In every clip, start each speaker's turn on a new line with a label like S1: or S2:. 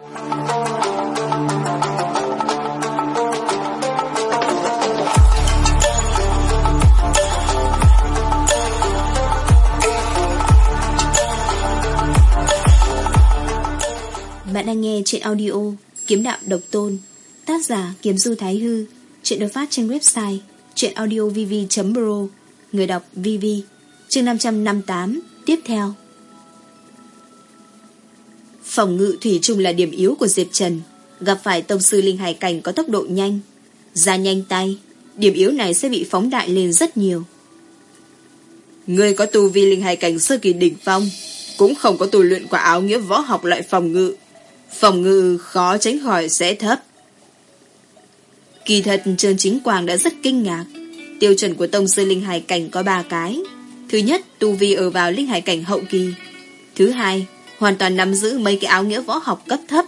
S1: Bạn đang nghe chuyện audio Kiếm đạo độc tôn Tác giả Kiếm Du Thái Hư Chuyện được phát trên website truyệnaudiovv.pro, Người đọc VV Chương 558 Tiếp theo. Phòng ngự thủy chung là điểm yếu của Diệp Trần. Gặp phải tông sư linh hải cảnh có tốc độ nhanh, Ra nhanh tay, Điểm yếu này sẽ bị phóng đại lên rất nhiều. Người có tu vi linh hải cảnh sơ kỳ đỉnh phong, Cũng không có tu luyện quả áo nghĩa võ học loại phòng ngự. Phòng ngự khó tránh khỏi sẽ thấp. Kỳ thật, Trương Chính Quang đã rất kinh ngạc. Tiêu chuẩn của tông sư linh hải cảnh có ba cái. Thứ nhất, Tu vi ở vào linh hải cảnh hậu kỳ. Thứ hai Hoàn toàn nắm giữ mấy cái áo nghĩa võ học cấp thấp.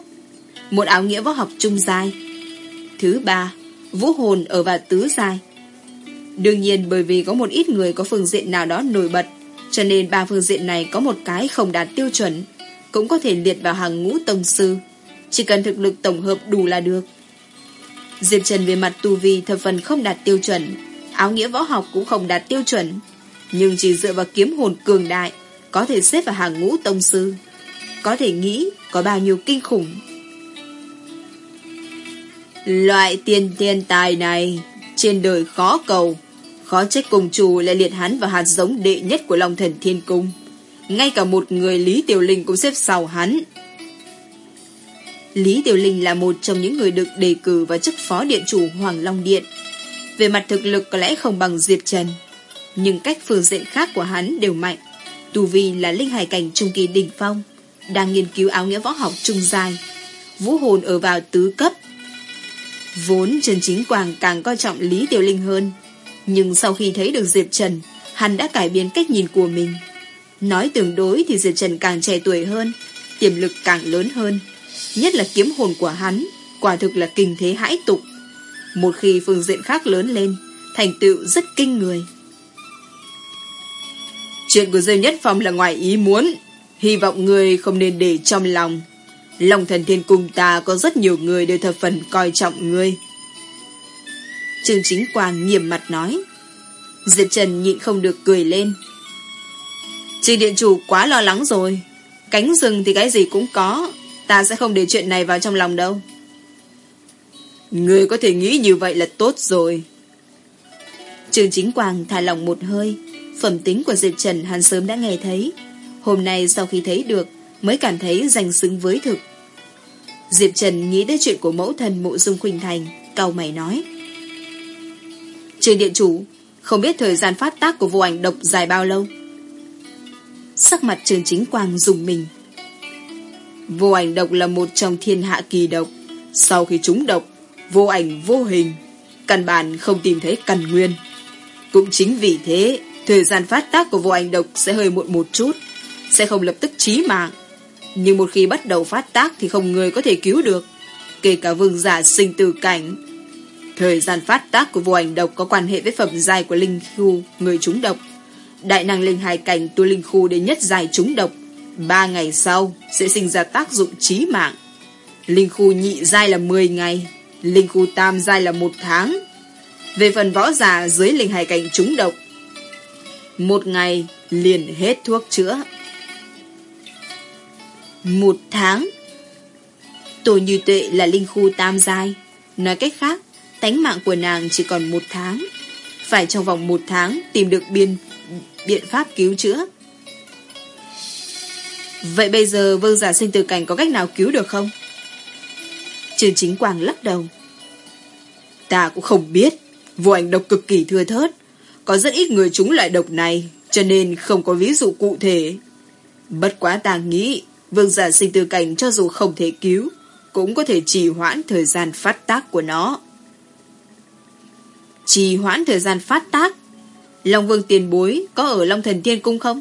S1: Một áo nghĩa võ học trung giai. Thứ ba, Vũ hồn ở vào tứ giai. Đương nhiên, bởi vì có một ít người có phương diện nào đó nổi bật, Cho nên ba phương diện này có một cái không đạt tiêu chuẩn, Cũng có thể liệt vào hàng ngũ tông sư. Chỉ cần thực lực tổng hợp đủ là được. Diệp Trần về mặt tu vi thập phần không đạt tiêu chuẩn, Áo nghĩa võ học cũng không đạt tiêu chuẩn, Nhưng chỉ dựa vào kiếm hồn cường đại Có thể xếp vào hàng ngũ tông sư. Có thể nghĩ có bao nhiêu kinh khủng Loại tiền thiên tài này Trên đời khó cầu Khó trách cùng chủ lại liệt hắn vào hạt giống đệ nhất của Long Thần Thiên Cung Ngay cả một người Lý Tiểu Linh cũng xếp sau hắn Lý Tiểu Linh là một trong những người được đề cử vào chức phó điện chủ Hoàng Long Điện. Về mặt thực lực có lẽ không bằng Diệp Trần, nhưng cách phương diện khác của hắn đều mạnh. Tu Vi là linh hải cảnh trung kỳ đỉnh phong, đang nghiên cứu áo nghĩa võ học trung dài, vũ hồn ở vào tứ cấp. Vốn Trần Chính quảng càng coi trọng Lý Tiểu Linh hơn, nhưng sau khi thấy được Diệp Trần, hắn đã cải biến cách nhìn của mình. Nói tương đối thì Diệp Trần càng trẻ tuổi hơn, tiềm lực càng lớn hơn. Nhất là kiếm hồn của hắn Quả thực là kinh thế hãi tục Một khi phương diện khác lớn lên Thành tựu rất kinh người Chuyện của diệp Nhất Phong là ngoài ý muốn Hy vọng người không nên để trong lòng. Lòng thần thiên cung ta Có rất nhiều người đều thập phần coi trọng ngươi. Trương Chính Quang nghiêm mặt nói. Diệp Trần nhịn không được cười lên. Trương Điện Chủ quá lo lắng rồi. Cánh rừng thì cái gì cũng có. Ta sẽ không để chuyện này vào trong lòng đâu. Người có thể nghĩ như vậy là tốt rồi. Trường Chính Quang thả lòng một hơi. Phẩm tính của Diệp Trần hắn sớm đã nghe thấy. Hôm nay sau khi thấy được Mới cảm thấy danh xứng với thực. Diệp Trần nghĩ đến chuyện của mẫu thần mộ dung Khuynh Thành Cầu mày nói. Trường Điện Chủ Không biết thời gian phát tác của vô ảnh độc dài bao lâu? Sắc mặt trường chính quang dùng mình. Vô ảnh độc là một trong thiên hạ kỳ độc. Sau khi trúng độc, vô ảnh vô hình, căn bản không tìm thấy căn nguyên. Cũng chính vì thế, thời gian phát tác của vô ảnh độc sẽ hơi muộn một chút, sẽ không lập tức chí mạng. Nhưng một khi bắt đầu phát tác thì không người có thể cứu được, kể cả vương giả sinh tử cảnh. Thời gian phát tác của vô ảnh độc có quan hệ với phẩm giai của linh khu người trúng độc. Đại năng linh hài cảnh tu linh khu đến nhất dài trúng độc Ba ngày sau sẽ sinh ra tác dụng chí mạng. Linh khu nhị giai là 10 ngày, linh khu tam giai là một tháng. Về phần võ giả dưới linh hải cảnh trúng độc, một ngày liền hết thuốc chữa. Một tháng Tổ như tuệ là linh khu tam giai Nói cách khác Tánh mạng của nàng chỉ còn một tháng Phải trong vòng một tháng Tìm được biên biện pháp cứu chữa Vậy bây giờ vương giả sinh tử cảnh có cách nào cứu được không? Trường chính quang lắc đầu. Ta cũng không biết. Vô ảnh độc cực kỳ thưa thớt. Có rất ít người trúng loại độc này, cho nên không có ví dụ cụ thể. Bất quá ta nghĩ, vương giả sinh tử cảnh cho dù không thể cứu, cũng có thể trì hoãn thời gian phát tác của nó. Trì hoãn thời gian phát tác? Long vương tiền bối có ở Long thần thiên cung không?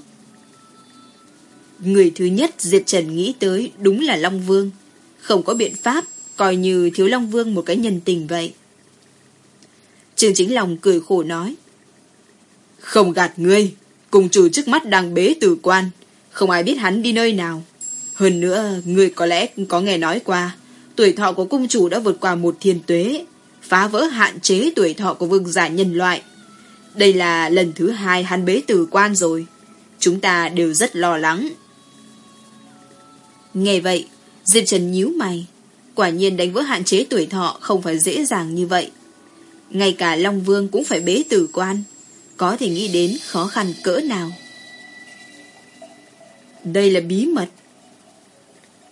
S1: Người thứ nhất Diệp Trần nghĩ tới đúng là Long Vương. Không có biện pháp, coi như thiếu Long Vương một cái nhân tình vậy. Trương Chính Long cười khổ nói. Không gạt ngươi, cùng chủ trước mắt đang bế tử quan, không ai biết hắn đi nơi nào. Hơn nữa, người có lẽ có nghe nói qua, tuổi thọ của cung chủ đã vượt qua một thiên tuế, phá vỡ hạn chế tuổi thọ của vương giả nhân loại. Đây là lần thứ hai hắn bế tử quan rồi. Chúng ta đều rất lo lắng. Nghe vậy, Diệp Trần nhíu mày. Quả nhiên đánh vỡ hạn chế tuổi thọ không phải dễ dàng như vậy. Ngay cả Long Vương cũng phải bế tử quan. Có thể nghĩ đến khó khăn cỡ nào. Đây là bí mật.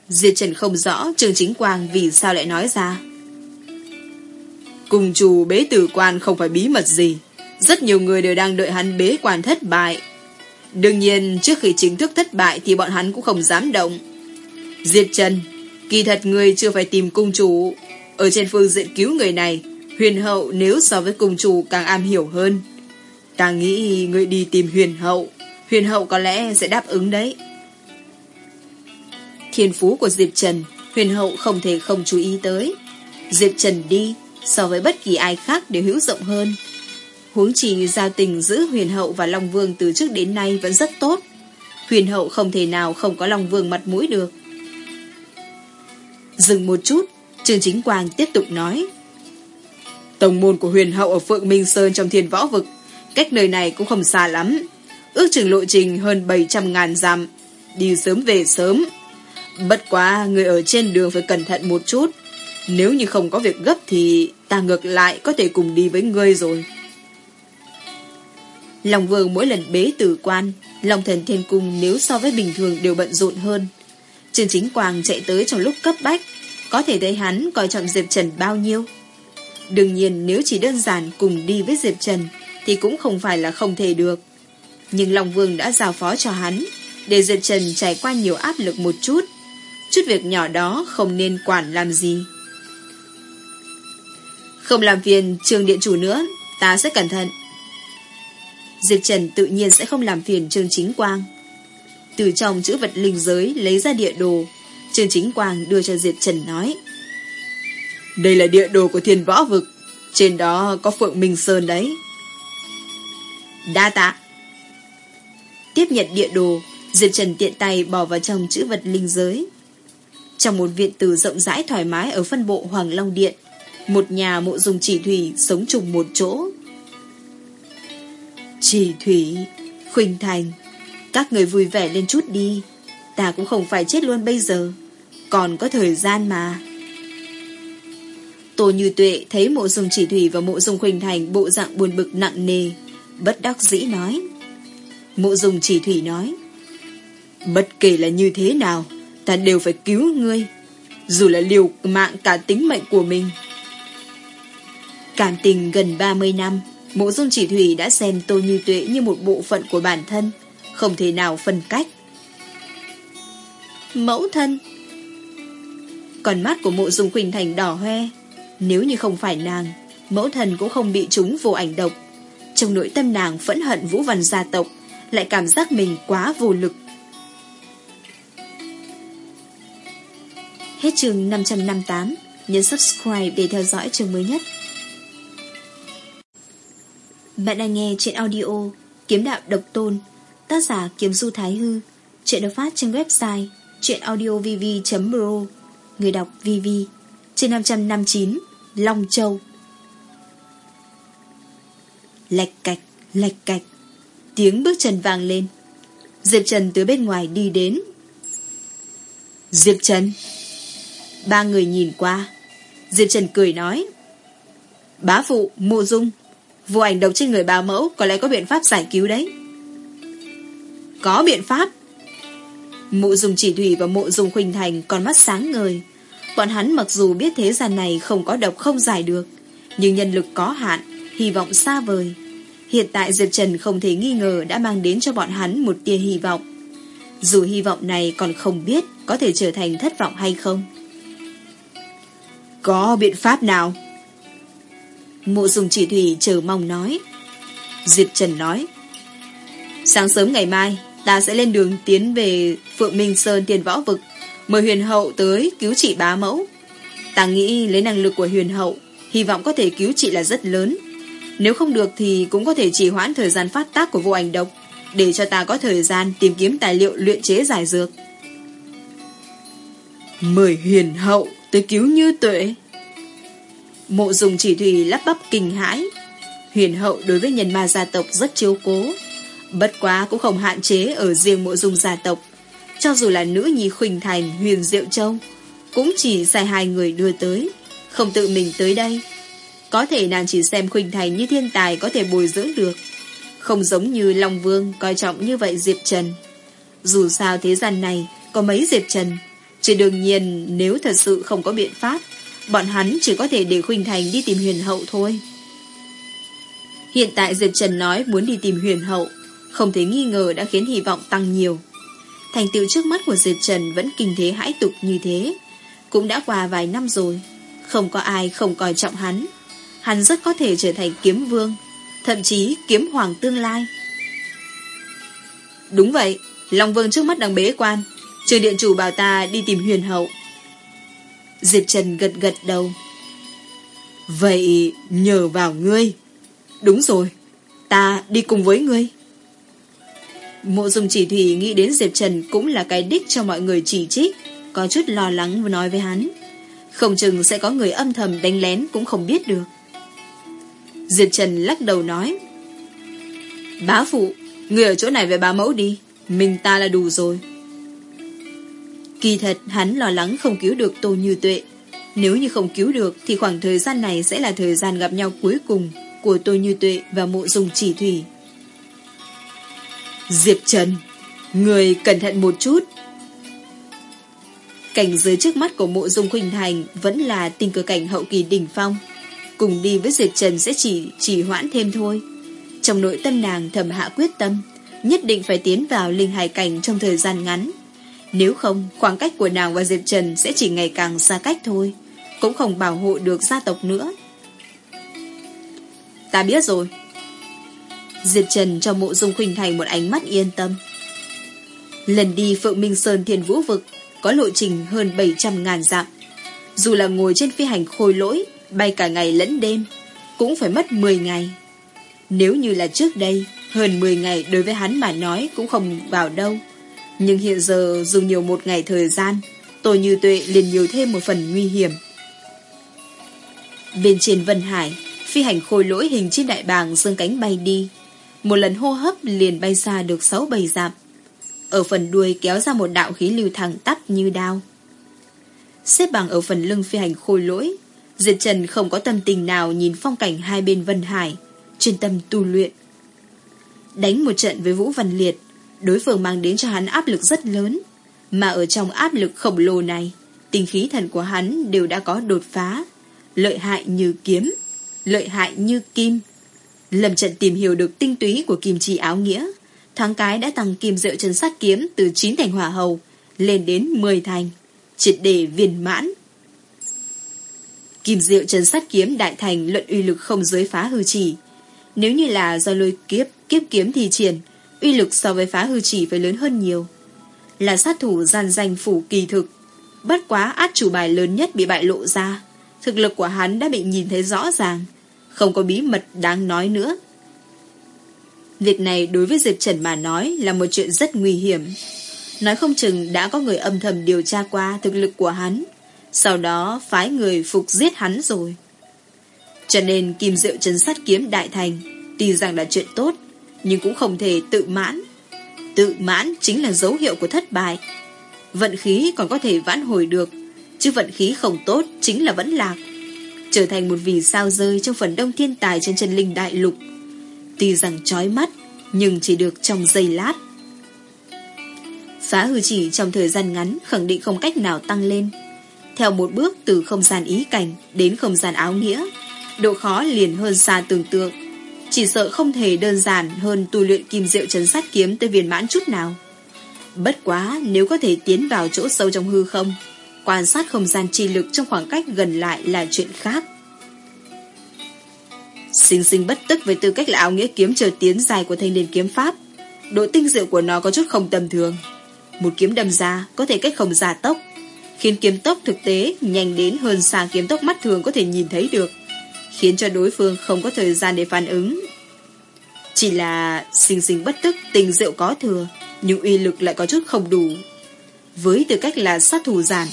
S1: Diệt Trần không rõ Trương Chính Quang vì sao lại nói ra. Cùng chủ bế tử quan không phải bí mật gì. Rất nhiều người đều đang đợi hắn bế quan thất bại. Đương nhiên trước khi chính thức thất bại thì bọn hắn cũng không dám động. Diệt Trần, kỳ thật người chưa phải tìm cung chủ. Ở trên phương diện cứu người này, huyền hậu nếu so với cung chủ càng am hiểu hơn. Ta nghĩ người đi tìm huyền hậu, huyền hậu có lẽ sẽ đáp ứng đấy. Thiên phú của Diệp Trần, huyền hậu không thể không chú ý tới. Diệp Trần đi, so với bất kỳ ai khác đều hữu rộng hơn. Huống chi giao tình giữa huyền hậu và Long Vương từ trước đến nay vẫn rất tốt. Huyền hậu không thể nào không có Long Vương mặt mũi được. Dừng một chút, Trương Chính Quang tiếp tục nói. Tổng môn của huyền hậu ở Phượng Minh Sơn trong thiên võ vực, cách nơi này cũng không xa lắm. Ước chừng lộ trình hơn 700 ngàn dặm, đi sớm về sớm. Bất quá, người ở trên đường phải cẩn thận một chút. Nếu như không có việc gấp thì ta ngược lại có thể cùng đi với ngươi rồi. lòng Vương mỗi lần bế tử quan, lòng Thần Thiên Cung nếu so với bình thường đều bận rộn hơn. Trương Chính Quang chạy tới trong lúc cấp bách, có thể thấy hắn coi trọng Diệp Trần bao nhiêu. Đương nhiên nếu chỉ đơn giản cùng đi với Diệp Trần thì cũng không phải là không thể được. Nhưng Long Vương đã giao phó cho hắn để Diệp Trần trải qua nhiều áp lực một chút. Chút việc nhỏ đó không nên quản làm gì. Không làm phiền trường điện chủ nữa, ta sẽ cẩn thận. Diệp Trần tự nhiên sẽ không làm phiền Trương Chính Quang. Từ trong chữ vật linh giới lấy ra địa đồ, Trương Chính Quang đưa cho Diệp Trần nói. Đây là địa đồ của thiên võ vực, trên đó có Phượng Minh Sơn đấy. Đa tạ. Tiếp nhận địa đồ, Diệp Trần tiện tay bỏ vào trong chữ vật linh giới. Trong một viện từ rộng rãi thoải mái ở phân bộ Hoàng Long Điện, một nhà mộ dùng chỉ thủy sống chung một chỗ. Chỉ thủy, khuynh thành, các người vui vẻ lên chút đi, ta cũng không phải chết luôn bây giờ, còn có thời gian mà. Tô Như Tuệ thấy mộ dùng chỉ thủy và mộ dùng khuynh thành bộ dạng buồn bực nặng nề, bất đắc dĩ nói. Mộ dùng chỉ thủy nói, bất kể là như thế nào, ta đều phải cứu ngươi, dù là liều mạng cả tính mệnh của mình. Cảm tình gần 30 năm, Mộ dung chỉ thủy đã xem Tô Như Tuệ như một bộ phận của bản thân, không thể nào phân cách. Mẫu thân Còn mắt của mộ dung Quỳnh Thành đỏ hoe, nếu như không phải nàng, mẫu thân cũng không bị chúng vô ảnh độc. Trong nội tâm nàng phẫn hận Vũ Văn gia tộc, lại cảm giác mình quá vô lực. Hết chương 558, nhấn subscribe để theo dõi chương mới nhất. Bạn đang nghe trên audio Kiếm đạo độc tôn Tác giả Kiếm Du Thái Hư Chuyện được phát trên website chuyenaudiovv.pro Người đọc VV Trên 559 Long Châu. Lạch cạch, lạch cạch Tiếng bước chân vang lên. Diệp Trần từ bên ngoài đi đến. Diệp Trần! Ba người nhìn qua. Diệp Trần cười nói Bá phụ, mộ dung Vô ảnh độc trên người bà mẫu Có lẽ có biện pháp giải cứu đấy. Có biện pháp. Mụ dùng chỉ thủy và mụ dùng khuynh thành Còn mắt sáng ngời. Bọn hắn mặc dù biết thế gian này không có độc không giải được Nhưng nhân lực có hạn Hy vọng xa vời. Hiện tại Diệp Trần không thể nghi ngờ Đã mang đến cho bọn hắn một tia hy vọng. Dù hy vọng này còn không biết Có thể trở thành thất vọng hay không. Có biện pháp nào Mộ dùng chỉ thủy chờ mong nói. Diệp Trần nói. Sáng sớm ngày mai, ta sẽ lên đường tiến về Phượng Minh Sơn tiền võ vực, mời huyền hậu tới cứu trị bá mẫu. Ta nghĩ lấy năng lực của huyền hậu, hy vọng có thể cứu trị là rất lớn. Nếu không được thì cũng có thể trì hoãn thời gian phát tác của vô ảnh độc, để cho ta có thời gian tìm kiếm tài liệu luyện chế giải dược. Mời huyền hậu tới cứu như tuệ. Mộ dùng chỉ thủy lắp bắp kinh hãi. Huyền hậu đối với nhân ma gia tộc rất chiếu cố. Bất quá cũng không hạn chế ở riêng mộ dung gia tộc. Cho dù là nữ nhi Khuynh Thành, Huyền Diệu Châu, cũng chỉ sai hai người đưa tới, không tự mình tới đây. Có thể nàng chỉ xem Khuynh Thành như thiên tài có thể bồi dưỡng được. Không giống như Long Vương coi trọng như vậy Diệp Trần. Dù sao thế gian này có mấy Diệp Trần, chỉ đương nhiên nếu thật sự không có biện pháp, bọn hắn chỉ có thể để Khuynh Thành đi tìm huyền hậu thôi. Hiện tại Diệp Trần nói muốn đi tìm huyền hậu, không thể nghi ngờ đã khiến hy vọng tăng nhiều. Thành tựu trước mắt của Diệp Trần vẫn kinh thế hãi tục như thế. Cũng đã qua vài năm rồi, không có ai không coi trọng hắn. Hắn rất có thể trở thành kiếm vương, thậm chí kiếm hoàng tương lai. Đúng vậy, Long Vương trước mắt đang bế quan, trừ điện chủ bảo ta đi tìm huyền hậu. Diệp Trần gật gật đầu. Vậy nhờ vào ngươi. Đúng rồi, ta đi cùng với ngươi. Mộ dùng chỉ thủy nghĩ đến Diệp Trần cũng là cái đích cho mọi người chỉ trích, có chút lo lắng và nói với hắn. Không chừng sẽ có người âm thầm đánh lén cũng không biết được. Diệp Trần lắc đầu nói. Bá phụ, người ở chỗ này về bá mẫu đi, mình ta là đủ rồi. Kỳ thật hắn lo lắng không cứu được Tô Như Tuệ. Nếu như không cứu được thì khoảng thời gian này sẽ là thời gian gặp nhau cuối cùng của Tô Như Tuệ và mộ dùng chỉ thủy. Diệp Trần, người cẩn thận một chút. Cảnh giới trước mắt của mộ dung khuynh thành vẫn là tình cờ cảnh hậu kỳ đỉnh phong. Cùng đi với Diệp Trần sẽ chỉ chỉ hoãn thêm thôi. Trong nội tâm nàng thầm hạ quyết tâm, nhất định phải tiến vào linh hải cảnh trong thời gian ngắn. Nếu không, khoảng cách của nàng và Diệp Trần sẽ chỉ ngày càng xa cách thôi, cũng không bảo hộ được gia tộc nữa. Ta biết rồi, Diệp Trần cho mộ dung khuynh thành một ánh mắt yên tâm. Lần đi Phượng Minh Sơn Thiên Vũ Vực có lộ trình hơn 700 ngàn dặm. Dù là ngồi trên phi hành khôi lỗi, bay cả ngày lẫn đêm, cũng phải mất 10 ngày. Nếu như là trước đây, hơn 10 ngày đối với hắn mà nói cũng không vào đâu. Nhưng hiện giờ dùng nhiều một ngày thời gian, tôi như tuệ liền nhiều thêm một phần nguy hiểm. Bên trên Vân Hải, phi hành khôi lỗi hình trên đại bàng dương cánh bay đi, một lần hô hấp liền bay xa được sáu bảy dặm. Ở phần đuôi kéo ra một đạo khí lưu thẳng tắp như đao. Xếp bằng ở phần lưng phi hành khôi lỗi, Diệt Trần không có tâm tình nào nhìn phong cảnh hai bên Vân Hải, chuyên tâm tu luyện. Đánh một trận với Vũ Văn Liệt, đối phương mang đến cho hắn áp lực rất lớn, mà ở trong áp lực khổng lồ này, tinh khí thần của hắn đều đã có đột phá, lợi hại như kiếm, lợi hại như kim, Lâm trận tìm hiểu được tinh túy của kim chi áo nghĩa. Thoáng cái đã tăng kim diệu chân sát kiếm từ 9 thành hỏa hầu lên đến 10 thành. Triệt để viên mãn. Kim diệu chân sát kiếm đại thành luận uy lực không dưới phá hư chỉ. Nếu như là do lôi kiếp, kiếp kiếm thì triển, uy lực so với phá hư chỉ phải lớn hơn nhiều. Là sát thủ gian danh phủ kỳ thực. Bất quá át chủ bài lớn nhất bị bại lộ ra. Thực lực của hắn đã bị nhìn thấy rõ ràng không có bí mật đáng nói nữa. Việc này đối với Diệp Trần mà nói là một chuyện rất nguy hiểm. Nói không chừng đã có người âm thầm điều tra qua thực lực của hắn, sau đó phái người phục giết hắn rồi. Cho nên kim diệu chân sát kiếm đại thành, tuy rằng là chuyện tốt, nhưng cũng không thể tự mãn. Tự mãn chính là dấu hiệu của thất bại. Vận khí còn có thể vãn hồi được, chứ vận khí không tốt chính là vẫn lạc trở thành một vì sao rơi trong phần đông thiên tài trên chân linh đại lục. Tuy rằng chói mắt, nhưng chỉ được trong giây lát. Phá hư chỉ trong thời gian ngắn khẳng định không cách nào tăng lên. Theo một bước từ không gian ý cảnh đến không gian áo nghĩa, độ khó liền hơn xa tưởng tượng. Chỉ sợ không thể đơn giản hơn tu luyện kim diệu chấn sát kiếm tới viên mãn chút nào. Bất quá nếu có thể tiến vào chỗ sâu trong hư không, quan sát không gian chi lực trong khoảng cách gần lại là chuyện khác. Sinh sinh bất tức với tư cách là áo nghĩa kiếm chờ tiến dài của thanh niên kiếm pháp. Độ tinh diệu của nó có chút không tầm thường. Một kiếm đâm ra có thể cách không giả tốc, khiến kiếm tốc thực tế nhanh đến hơn xa kiếm tốc mắt thường có thể nhìn thấy được, khiến cho đối phương không có thời gian để phản ứng. Chỉ là sinh sinh bất tức tình diệu có thừa, nhưng uy lực lại có chút không đủ. Với tư cách là sát thủ giản,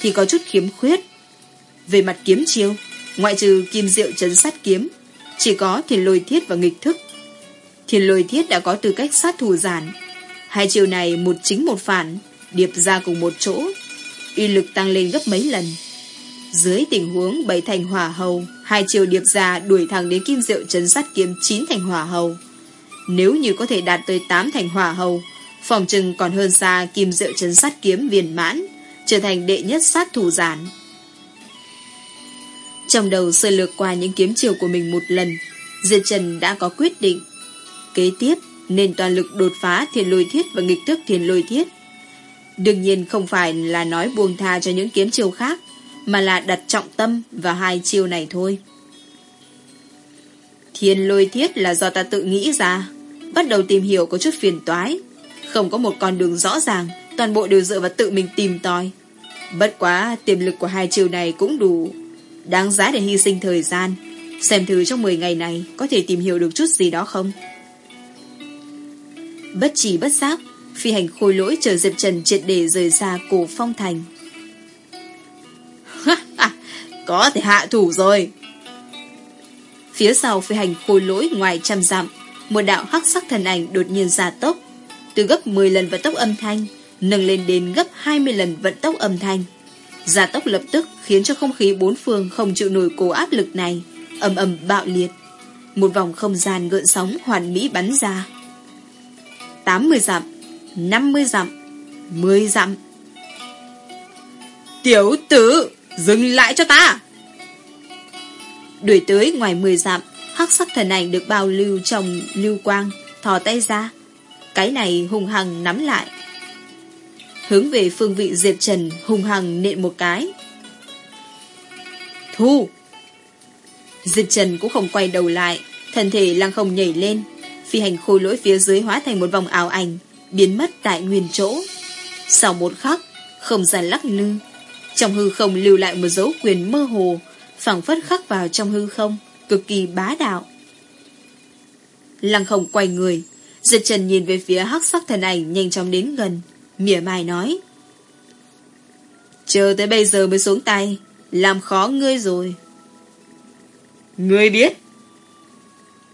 S1: thì có chút khiếm khuyết. Về mặt kiếm chiêu, ngoại trừ kim diệu chấn sát kiếm, chỉ có thiền lôi thiết và nghịch thức. Thiền lôi thiết đã có tư cách sát thủ giản. Hai chiêu này một chính một phản, điệp ra cùng một chỗ, uy lực tăng lên gấp mấy lần. Dưới tình huống bảy thành hỏa hầu, hai chiều điệp già đuổi thẳng đến kim diệu chấn sát kiếm chín thành hỏa hầu. Nếu như có thể đạt tới tám thành hỏa hầu, phòng trừng còn hơn xa kim diệu chấn sát kiếm viên mãn, trở thành đệ nhất sát thủ giản. Trong đầu sơ lược qua những kiếm chiều của mình một lần, Diệt Trần đã có quyết định. Kế tiếp, nên toàn lực đột phá thiền lôi thiết và nghịch thức thiền lôi thiết. Đương nhiên không phải là nói buông tha cho những kiếm chiều khác, mà là đặt trọng tâm vào hai chiêu này thôi. Thiên lôi thiết là do ta tự nghĩ ra, bắt đầu tìm hiểu có chút phiền toái. Không có một con đường rõ ràng, toàn bộ đều dựa vào tự mình tìm tòi. Bất quá, tiềm lực của hai chiêu này cũng đủ. Đáng giá để hy sinh thời gian. Xem thử trong 10 ngày này có thể tìm hiểu được chút gì đó không? Bất chỉ bất giác, phi hành khôi lỗi chờ Diệp Trần triệt để rời xa cổ phong thành có thể hạ thủ rồi. Phía sau phi hành khôi lỗi ngoài trăm dặm, một đạo hắc sắc thần ảnh đột nhiên ra tốc, từ gấp 10 lần vận tốc âm thanh, nâng lên đến gấp 20 lần vận tốc âm thanh. Gia tốc lập tức khiến cho không khí bốn phương không chịu nổi cố áp lực này, ầm ầm bạo liệt. Một vòng không gian gợn sóng hoàn mỹ bắn ra. 80 dặm, 50 dặm, 10 dặm. Tiểu tử, dừng lại cho ta! Đuổi tới ngoài 10 dặm, hắc sắc thần ảnh được bao lưu trong lưu quang, thò tay ra. Cái này hùng hằng nắm lại. Hướng về phương vị Diệp Trần hùng hằng nện một cái. Thu! Diệp Trần cũng không quay đầu lại, thân thể lăng không nhảy lên, phi hành khôi lỗi phía dưới hóa thành một vòng ảo ảnh, biến mất tại nguyên chỗ. Sau một khắc, không gian lắc lư, trong hư không lưu lại một dấu quyền mơ hồ, phẳng phất khắc vào trong hư không, cực kỳ bá đạo. Lăng không quay người, Diệp Trần nhìn về phía hắc sắc thần ảnh nhanh chóng đến gần, mỉa mai nói. Chờ tới bây giờ mới xuống tay, làm khó ngươi rồi. Ngươi biết.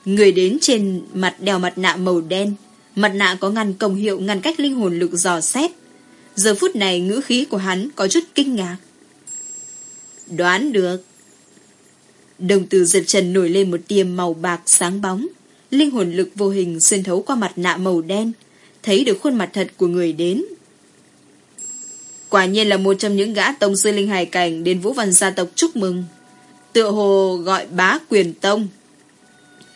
S1: Người đến trên mặt đeo mặt nạ màu đen, mặt nạ có ngăn công hiệu ngăn cách linh hồn lực dò xét. Giờ phút này ngữ khí của hắn có chút kinh ngạc. Đoán được. Đồng từ giật trần nổi lên một tiêm màu bạc sáng bóng. Linh hồn lực vô hình xuyên thấu qua mặt nạ màu đen, thấy được khuôn mặt thật của người đến. Quả nhiên là một trong những gã tông sư linh hải cảnh đến Vũ Văn gia tộc chúc mừng. Tựa hồ gọi bá quyền tông.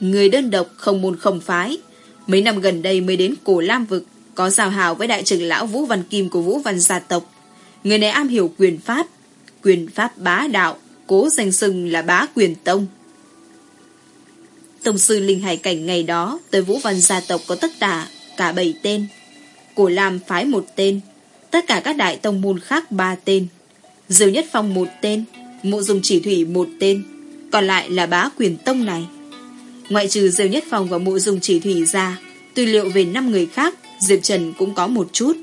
S1: Người đơn độc không môn không phái. Mấy năm gần đây mới đến cổ Lam Vực, có giao hào với đại trưởng lão Vũ Văn Kim của Vũ Văn gia tộc. Người này am hiểu quyền pháp, quyền pháp bá đạo, cố danh sừng là bá quyền tông. Tông sư linh hải cảnh ngày đó tới Vũ Văn gia tộc có tất cả cả bảy tên. Cổ Lam phái một tên, tất cả các đại tông môn khác ba tên. Diều Nhất Phong một tên, Mộ Dung Chỉ Thủy một tên, còn lại là bá quyền tông này. Ngoại trừ diêu Nhất Phong và Mộ Dung Chỉ Thủy ra, tư liệu về năm người khác, Diệp Trần cũng có một chút.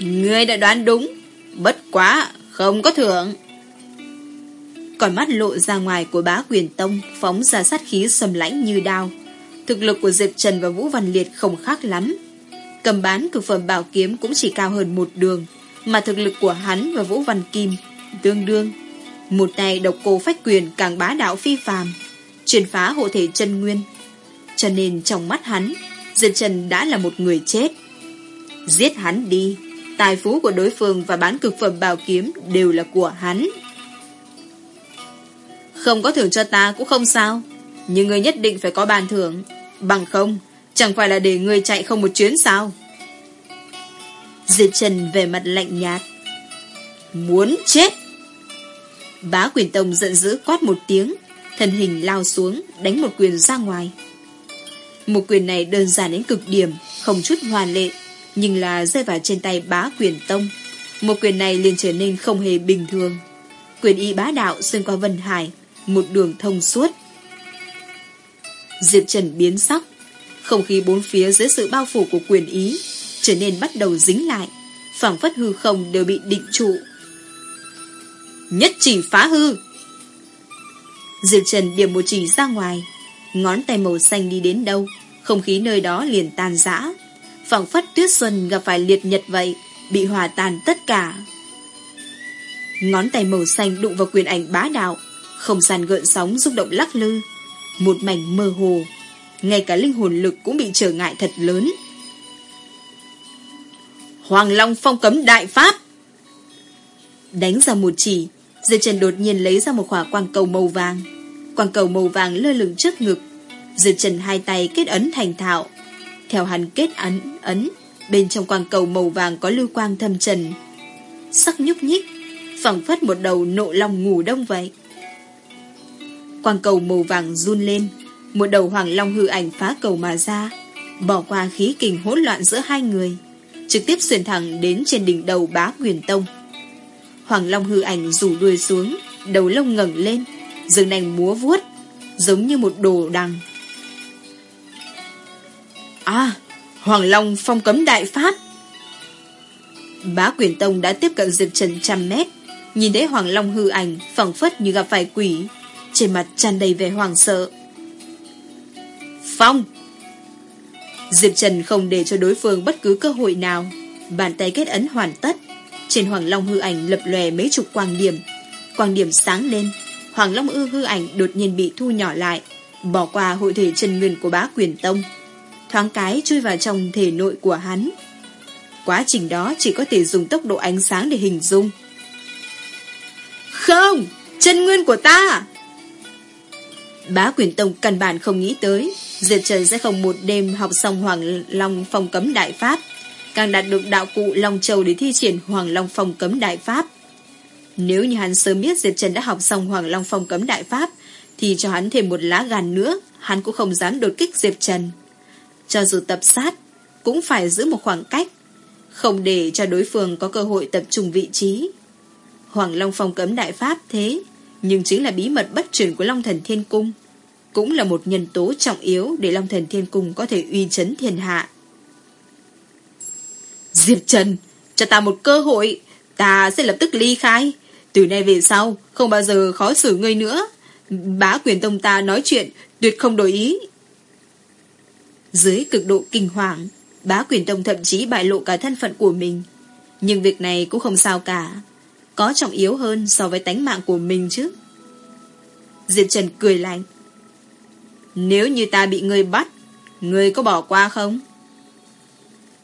S1: Ngươi đã đoán đúng, bất quá, không có thưởng. Còn mắt lộ ra ngoài của bá quyền tông phóng ra sát khí sầm lãnh như đao. Thực lực của Diệp Trần và Vũ Văn Liệt không khác lắm. Cầm bán cực phẩm bảo kiếm cũng chỉ cao hơn một đường, mà thực lực của hắn và Vũ Văn Kim tương đương. Một tay độc cô phách quyền càng bá đạo phi phàm, truyền phá hộ thể chân nguyên. Cho nên trong mắt hắn, Diệp Trần đã là một người chết. Giết hắn đi, tài phú của đối phương và bán cực phẩm bảo kiếm đều là của hắn. Không có thưởng cho ta cũng không sao, nhưng người nhất định phải có bàn thưởng. Bằng không, chẳng phải là để người chạy không một chuyến sao? Diệp Trần về mặt lạnh nhạt. Muốn chết! Bá quyền tông giận dữ quát một tiếng, thân hình lao xuống, đánh một quyền ra ngoài. Một quyền này đơn giản đến cực điểm, không chút hoàn lệ, nhưng là rơi vào trên tay bá quyền tông. Một quyền này liền trở nên không hề bình thường. Quyền y bá đạo xuyên qua Vân Hải, một đường thông suốt. Diệp Trần biến sắc, không khí bốn phía dưới sự bao phủ của quyền ý trở nên bắt đầu dính lại, phảng phất hư không đều bị định trụ. Nhất chỉ phá hư! Diệp Trần điểm một chỉ ra ngoài, ngón tay màu xanh đi đến đâu, không khí nơi đó liền tan rã. phảng phất tuyết xuân gặp phải liệt nhật vậy, bị hòa tan tất cả. Ngón tay màu xanh đụng vào quyền ảnh bá đạo, không gian gợn sóng rung động lắc lư, một mảnh mơ hồ, ngay cả linh hồn lực cũng bị trở ngại thật lớn. Hoàng Long phong cấm đại pháp Đánh ra một chỉ Diệp Trần đột nhiên lấy ra một khỏa quang cầu màu vàng Quang cầu màu vàng lơ lửng trước ngực Diệp Trần hai tay kết ấn thành thạo Theo hắn kết ấn ấn Bên trong quang cầu màu vàng có lưu quang thâm trần Sắc nhúc nhích phẳng phất một đầu nộ long ngủ đông vậy Quang cầu màu vàng run lên Một đầu hoàng long hư ảnh phá cầu mà ra Bỏ qua khí kình hỗn loạn giữa hai người trực tiếp xuyên thẳng đến trên đỉnh đầu bá quyền tông. Hoàng Long hư ảnh rủ đuôi xuống, đầu lông ngẩng lên, dừng nành múa vuốt, giống như một đồ đằng. À, Hoàng Long phong cấm đại pháp. Bá quyền tông đã tiếp cận Diệp Trần trăm mét, nhìn thấy Hoàng Long hư ảnh phẳng phất như gặp phải quỷ, trên mặt tràn đầy vẻ hoàng sợ. Phong! Diệp Trần không để cho đối phương bất cứ cơ hội nào. Bàn tay kết ấn hoàn tất. Trên Hoàng Long hư ảnh lập lòe mấy chục quang điểm. Quang điểm sáng lên. Hoàng Long ư hư ảnh đột nhiên bị thu nhỏ lại. Bỏ qua hội thể chân nguyên của bá quyền tông. Thoáng cái chui vào trong thể nội của hắn. Quá trình đó chỉ có thể dùng tốc độ ánh sáng để hình dung. Không! Chân nguyên của ta! Bá quyền tông căn bản không nghĩ tới Diệp Trần sẽ không một đêm học xong Hoàng Long phong cấm đại pháp, Càng đạt được đạo cụ Long Châu để thi triển Hoàng Long phong cấm đại pháp Nếu như hắn sớm biết Diệp Trần đã học xong Hoàng Long phong cấm đại pháp, Thì cho hắn thêm một lá gan nữa, Hắn cũng không dám đột kích Diệp Trần cho dù tập sát Cũng phải giữ một khoảng cách Không để cho đối phương có cơ hội tập trung vị trí Hoàng Long phong cấm đại pháp thế Nhưng chính là bí mật bất truyền của Long Thần Thiên Cung cũng là một nhân tố trọng yếu để Long Thần Thiên Cung có thể uy chấn thiên hạ. Diệp Trần, cho ta một cơ hội, ta sẽ lập tức ly khai. Từ nay về sau, không bao giờ khó xử ngươi nữa. Bá quyền tông ta nói chuyện, tuyệt không đổi ý. Dưới cực độ kinh hoàng, bá quyền tông thậm chí bại lộ cả thân phận của mình. Nhưng việc này cũng không sao cả. Có trọng yếu hơn so với tánh mạng của mình chứ. Diệp Trần cười lạnh. Nếu như ta bị ngươi bắt, ngươi có bỏ qua không?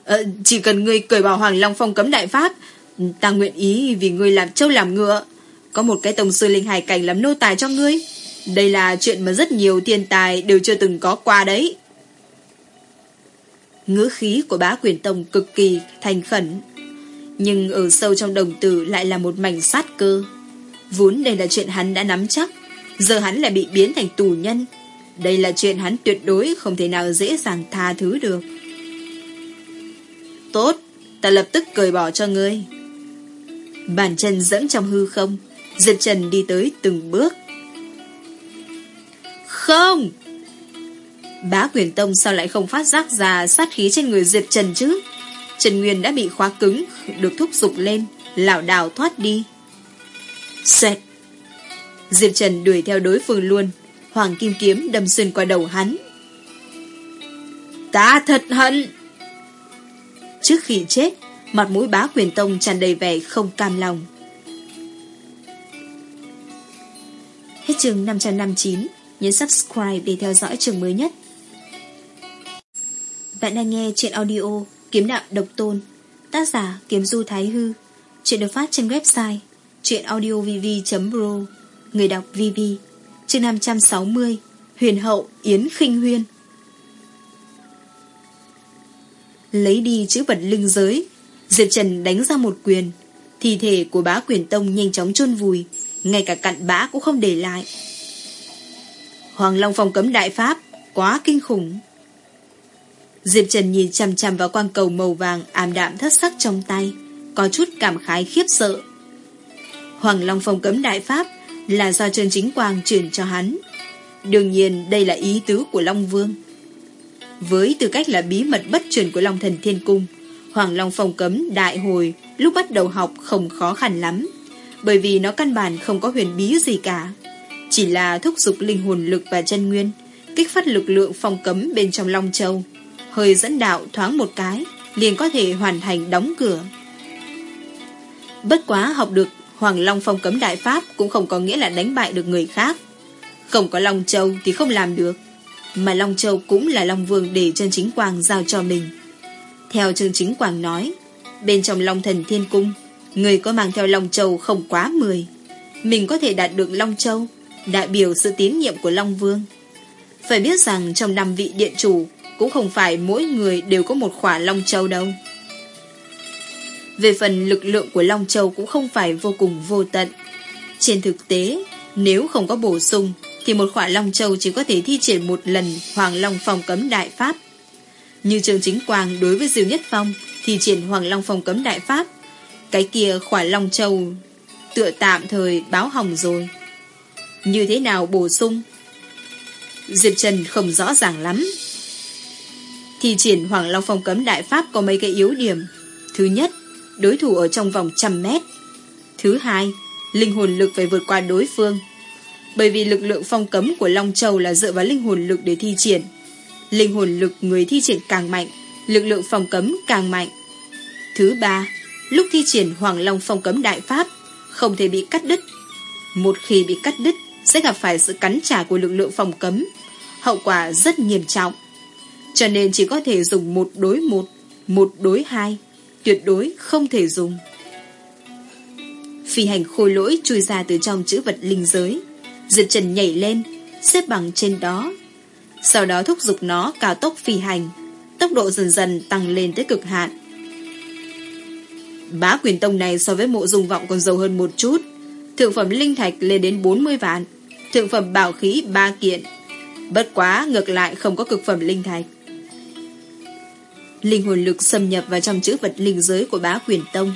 S1: Ờ, chỉ cần ngươi cởi bỏ Hoàng Long phong cấm đại pháp, ta nguyện ý vì ngươi làm trâu làm ngựa. Có một cái tổng sư linh hải cảnh làm nô tài cho ngươi. Đây là chuyện mà rất nhiều thiên tài đều chưa từng có qua đấy. Ngữ khí của bá quyền tông cực kỳ thành khẩn. Nhưng ở sâu trong đồng tử lại là một mảnh sát cơ. Vốn đây là chuyện hắn đã nắm chắc. Giờ hắn lại bị biến thành tù nhân. Đây là chuyện hắn tuyệt đối không thể nào dễ dàng tha thứ được. Tốt, ta lập tức cởi bỏ cho ngươi. Bàn chân dẫm trong hư không, Diệp Trần đi tới từng bước. Không! Bá quyền tông sao lại không phát giác ra sát khí trên người Diệp Trần chứ? Trần Nguyên đã bị khóa cứng, được thúc giục lên, lảo đảo thoát đi. Xẹt, Diệp Trần đuổi theo đối phương luôn, Hoàng Kim Kiếm đâm xuyên qua đầu hắn. Ta thật hận! Trước khi chết, mặt mũi bá quyền tông tràn đầy vẻ không cam lòng. Hết chương 559, nhấn subscribe để theo dõi chương mới nhất. Bạn đang nghe chuyện audio Kiếm Đạo Độc Tôn, tác giả Kiếm Du Thái Hư, chuyện được phát trên website chuyenaudiovv.pro, người đọc VV chương 560 Huyền hậu Yến khinh Huyên. Lấy đi chữ vật linh giới Diệp Trần đánh ra một quyền Thi thể của bá quyền tông nhanh chóng chôn vùi Ngay cả cặn bã cũng không để lại. Hoàng Long phong cấm đại pháp Quá kinh khủng. Diệp Trần nhìn chằm chằm vào quang cầu màu vàng ảm đạm thất sắc trong tay Có chút cảm khái khiếp sợ Hoàng Long phong cấm đại pháp là do Trần Chính Quang chuyển cho hắn. Đương nhiên đây là ý tứ của Long Vương. Với tư cách là bí mật bất truyền của Long Thần Thiên Cung, Hoàng Long Phong cấm đại hồi lúc bắt đầu học không khó khăn lắm, bởi vì nó căn bản không có huyền bí gì cả. Chỉ là thúc giục linh hồn lực và chân nguyên, kích phát lực lượng phong cấm bên trong Long Châu, hơi dẫn đạo thoáng một cái, liền có thể hoàn thành đóng cửa. Bất quá học được Hoàng Long phong cấm đại pháp cũng không có nghĩa là đánh bại được người khác. Không có Long Châu thì không làm được. Mà Long Châu cũng là Long Vương để chân chính Quang giao cho mình. Theo Trương Chính Quang nói, bên trong Long Thần Thiên Cung, người có mang theo Long Châu không quá 10. Mình có thể đạt được Long Châu, đại biểu sự tín nhiệm của Long Vương. Phải biết rằng trong năm vị điện chủ cũng không phải mỗi người đều có một khỏa Long Châu đâu. Về phần lực lượng của Long Châu cũng không phải vô cùng vô tận. Trên thực tế, nếu không có bổ sung, thì một khỏa Long Châu chỉ có thể thi triển một lần Hoàng Long Phong cấm Đại Pháp. Như trường chính quang đối với Diêu Nhất Phong thi triển Hoàng Long Phong cấm Đại Pháp, cái kia khỏa Long Châu tựa tạm thời báo hỏng rồi. Như thế nào bổ sung? Diệp Trần không rõ ràng lắm. Thi triển Hoàng Long Phong cấm Đại Pháp có mấy cái yếu điểm. Thứ nhất, đối thủ ở trong vòng trăm mét. Thứ hai, linh hồn lực phải vượt qua đối phương. Bởi vì lực lượng phong cấm của Long Châu là dựa vào linh hồn lực để thi triển. Linh hồn lực người thi triển càng mạnh, lực lượng phong cấm càng mạnh. Thứ ba, lúc thi triển Hoàng Long phong cấm đại pháp, không thể bị cắt đứt. Một khi bị cắt đứt, sẽ gặp phải sự cắn trả của lực lượng phong cấm. Hậu quả rất nghiêm trọng. Cho nên chỉ có thể dùng một đối một, một đối hai tuyệt đối không thể dùng. Phi hành khôi lỗi chui ra từ trong chữ vật linh giới. Diệp Trần nhảy lên, xếp bằng trên đó. Sau đó thúc giục nó cao tốc phi hành, tốc độ dần dần tăng lên tới cực hạn. Bá quyền tông này so với mộ dùng vọng còn giàu hơn một chút. Thượng phẩm linh thạch lên đến 40 vạn, thượng phẩm bảo khí 3 kiện. Bất quá ngược lại không có cực phẩm linh thạch. Linh hồn lực xâm nhập vào trong chữ vật linh giới của bá quyền tông.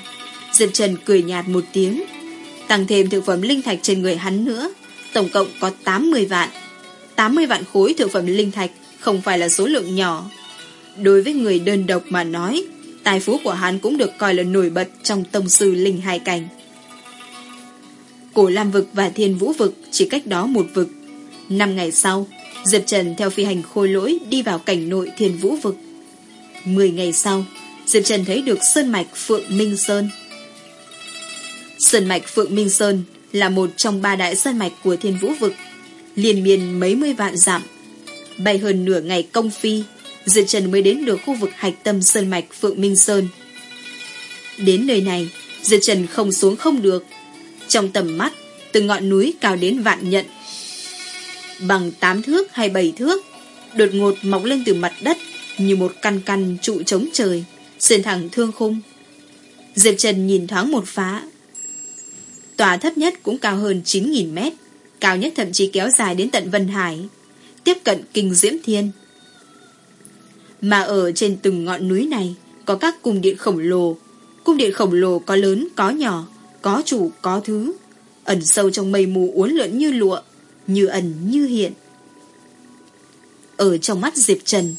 S1: Diệp Trần cười nhạt một tiếng. Tăng thêm thực phẩm linh thạch trên người hắn nữa. Tổng cộng có 80 vạn. 80 vạn khối thực phẩm linh thạch không phải là số lượng nhỏ. Đối với người đơn độc mà nói, tài phú của hắn cũng được coi là nổi bật trong tông sư linh hai cảnh. Cổ Lam vực và Thiên Vũ vực chỉ cách đó một vực. Năm ngày sau, Diệp Trần theo phi hành khôi lỗi đi vào cảnh nội Thiên Vũ vực. Mười ngày sau, Diệp Trần thấy được Sơn Mạch Phượng Minh Sơn. Sơn Mạch Phượng Minh Sơn là một trong ba đại sơn mạch của thiên vũ vực, liền miền mấy mươi vạn dặm. Bay hơn nửa ngày công phi, Diệp Trần mới đến được khu vực hạch tâm Sơn Mạch Phượng Minh Sơn. Đến nơi này, Diệp Trần không xuống không được. Trong tầm mắt, từ ngọn núi cao đến vạn nhận. Bằng tám thước hay bảy thước, đột ngột mọc lên từ mặt đất như một căn căn trụ chống trời, xuyên thẳng thương khung. Diệp Trần nhìn thoáng một phá. Tòa thấp nhất cũng cao hơn 9.000 mét, cao nhất thậm chí kéo dài đến tận Vân Hải, tiếp cận kinh diễm thiên. Mà ở trên từng ngọn núi này có các cung điện khổng lồ. Cung điện khổng lồ có lớn, có nhỏ, có chủ, có thứ. Ẩn sâu trong mây mù uốn lượn như lụa, như ẩn như hiện. Ở trong mắt Diệp Trần,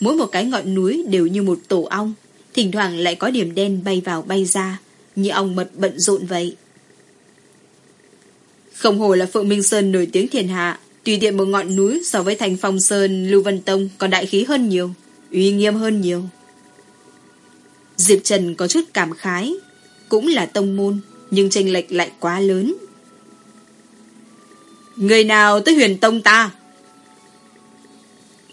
S1: Mỗi một cái ngọn núi đều như một tổ ong. Thỉnh thoảng lại có điểm đen bay vào bay ra, Như ong mật bận rộn vậy. Không hồ là Phượng Minh Sơn nổi tiếng thiên hạ. Tùy tiện một ngọn núi so với thành phong Sơn, Lưu Vân Tông còn đại khí hơn nhiều, Uy nghiêm hơn nhiều. Diệp Trần có chút cảm khái, Cũng là tông môn, Nhưng tranh lệch lại quá lớn. Người nào tới huyền tông ta?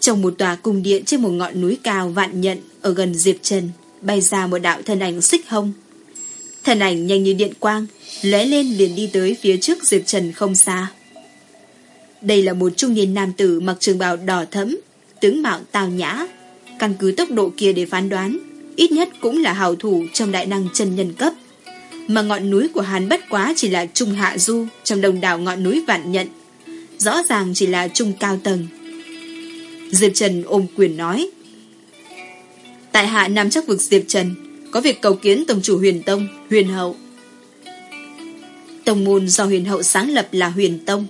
S1: Trong một tòa cung điện trên một ngọn núi cao vạn nhận ở gần Diệp Trần, bay ra một đạo thân ảnh xích hông. Thân ảnh nhanh như điện quang, lóe lên liền đi tới phía trước Diệp Trần không xa. Đây là một trung niên nam tử mặc trường bào đỏ thẫm, tướng mạo tào nhã. Căn cứ tốc độ kia để phán đoán, ít nhất cũng là hào thủ trong đại năng chân nhân cấp. Mà ngọn núi của hắn bất quá chỉ là trung hạ du trong đồng đảo ngọn núi vạn nhận. Rõ ràng chỉ là trung cao tầng, Diệp Trần ôm quyền nói. Tại hạ Nam chắc vực Diệp Trần, có việc cầu kiến Tổng chủ huyền Tông, huyền hậu. Tông môn do huyền hậu sáng lập là huyền Tông.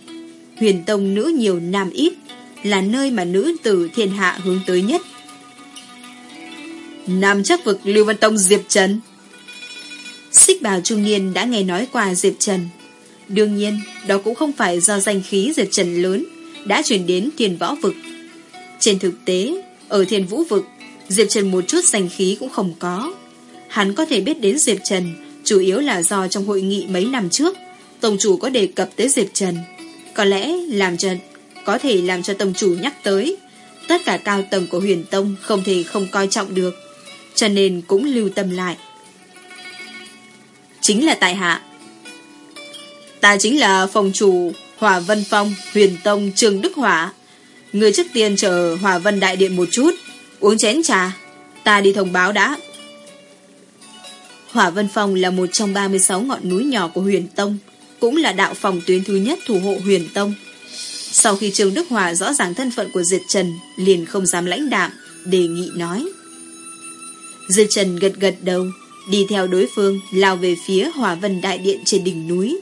S1: Huyền Tông nữ nhiều nam ít, là nơi mà nữ tử thiên hạ hướng tới nhất. Nam chắc vực Lưu Văn Tông Diệp Trần. Xích bào trung niên đã nghe nói qua Diệp Trần. Đương nhiên, đó cũng không phải do danh khí Diệp Trần lớn đã chuyển đến thiên võ vực. Trên thực tế, ở thiên vũ vực, Diệp Trần một chút danh khí cũng không có. Hắn có thể biết đến Diệp Trần chủ yếu là do trong hội nghị mấy năm trước, Tổng chủ có đề cập tới Diệp Trần. Có lẽ làm cho có thể làm cho Tổng chủ nhắc tới. Tất cả cao tầng của huyền Tông không thể không coi trọng được, cho nên cũng lưu tâm lại. Chính là tại hạ. Ta chính là phòng chủ Hỏa Vân Phong, huyền Tông, Trường Đức Hỏa. Người trước tiên chờ hòa Vân Đại Điện một chút, uống chén trà. Ta đi thông báo đã. Hỏa Vân Phong là một trong 36 ngọn núi nhỏ của huyền Tông, cũng là đạo phòng tuyến thứ nhất thủ hộ huyền Tông. Sau khi Trương Đức Hòa rõ ràng thân phận của Diệt Trần, liền không dám lãnh đạm, đề nghị nói. Diệt Trần gật gật đầu, đi theo đối phương, lao về phía Hòa Vân Đại Điện trên đỉnh núi.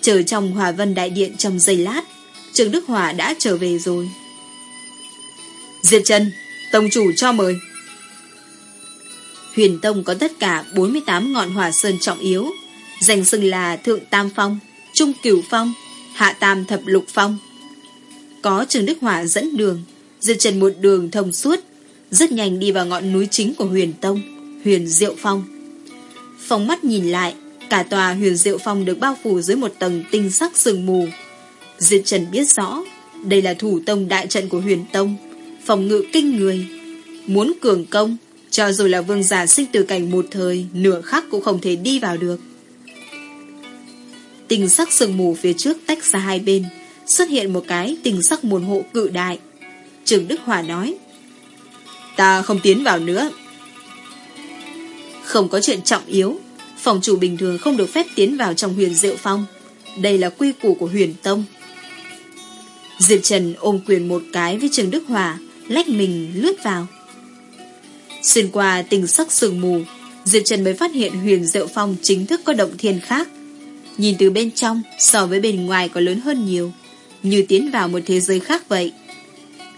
S1: Chờ trong Hòa Vân Đại Điện trong giây lát, Trường Đức Hòa đã trở về rồi. Diệt Trần, Tông chủ cho mời. Huyền Tông có tất cả 48 ngọn hỏa sơn trọng yếu, danh xưng là Thượng Tam Phong, Trung Cửu Phong, Hạ Tam Thập Lục Phong. Có Trường Đức Hòa dẫn đường, Diệp trần một đường thông suốt, rất nhanh đi vào ngọn núi chính của Huyền Tông, Huyền Diệu Phong. Phong mắt nhìn lại, cả tòa Huyền Diệu Phong được bao phủ dưới một tầng tinh sắc sương mù. Diệt Trần biết rõ, đây là thủ tông đại trận của Huyền Tông, phòng ngự kinh người. Muốn cường công, cho dù là vương giả sinh từ cảnh một thời, nửa khắc cũng không thể đi vào được. Tình sắc sương mù phía trước tách ra hai bên, xuất hiện một cái tình sắc môn hộ cự đại. Trường Đức Hòa nói, Ta không tiến vào nữa. Không có chuyện trọng yếu, phòng chủ bình thường không được phép tiến vào trong huyền diệu phong. Đây là quy củ của huyền tông. Diệp Trần ôm quyền một cái với Trường Đức Hòa, lách mình lướt vào. Xuyên qua tình sắc sương mù, Diệp Trần mới phát hiện huyền diệu phong chính thức có động thiên khác. Nhìn từ bên trong so với bên ngoài có lớn hơn nhiều, như tiến vào một thế giới khác vậy.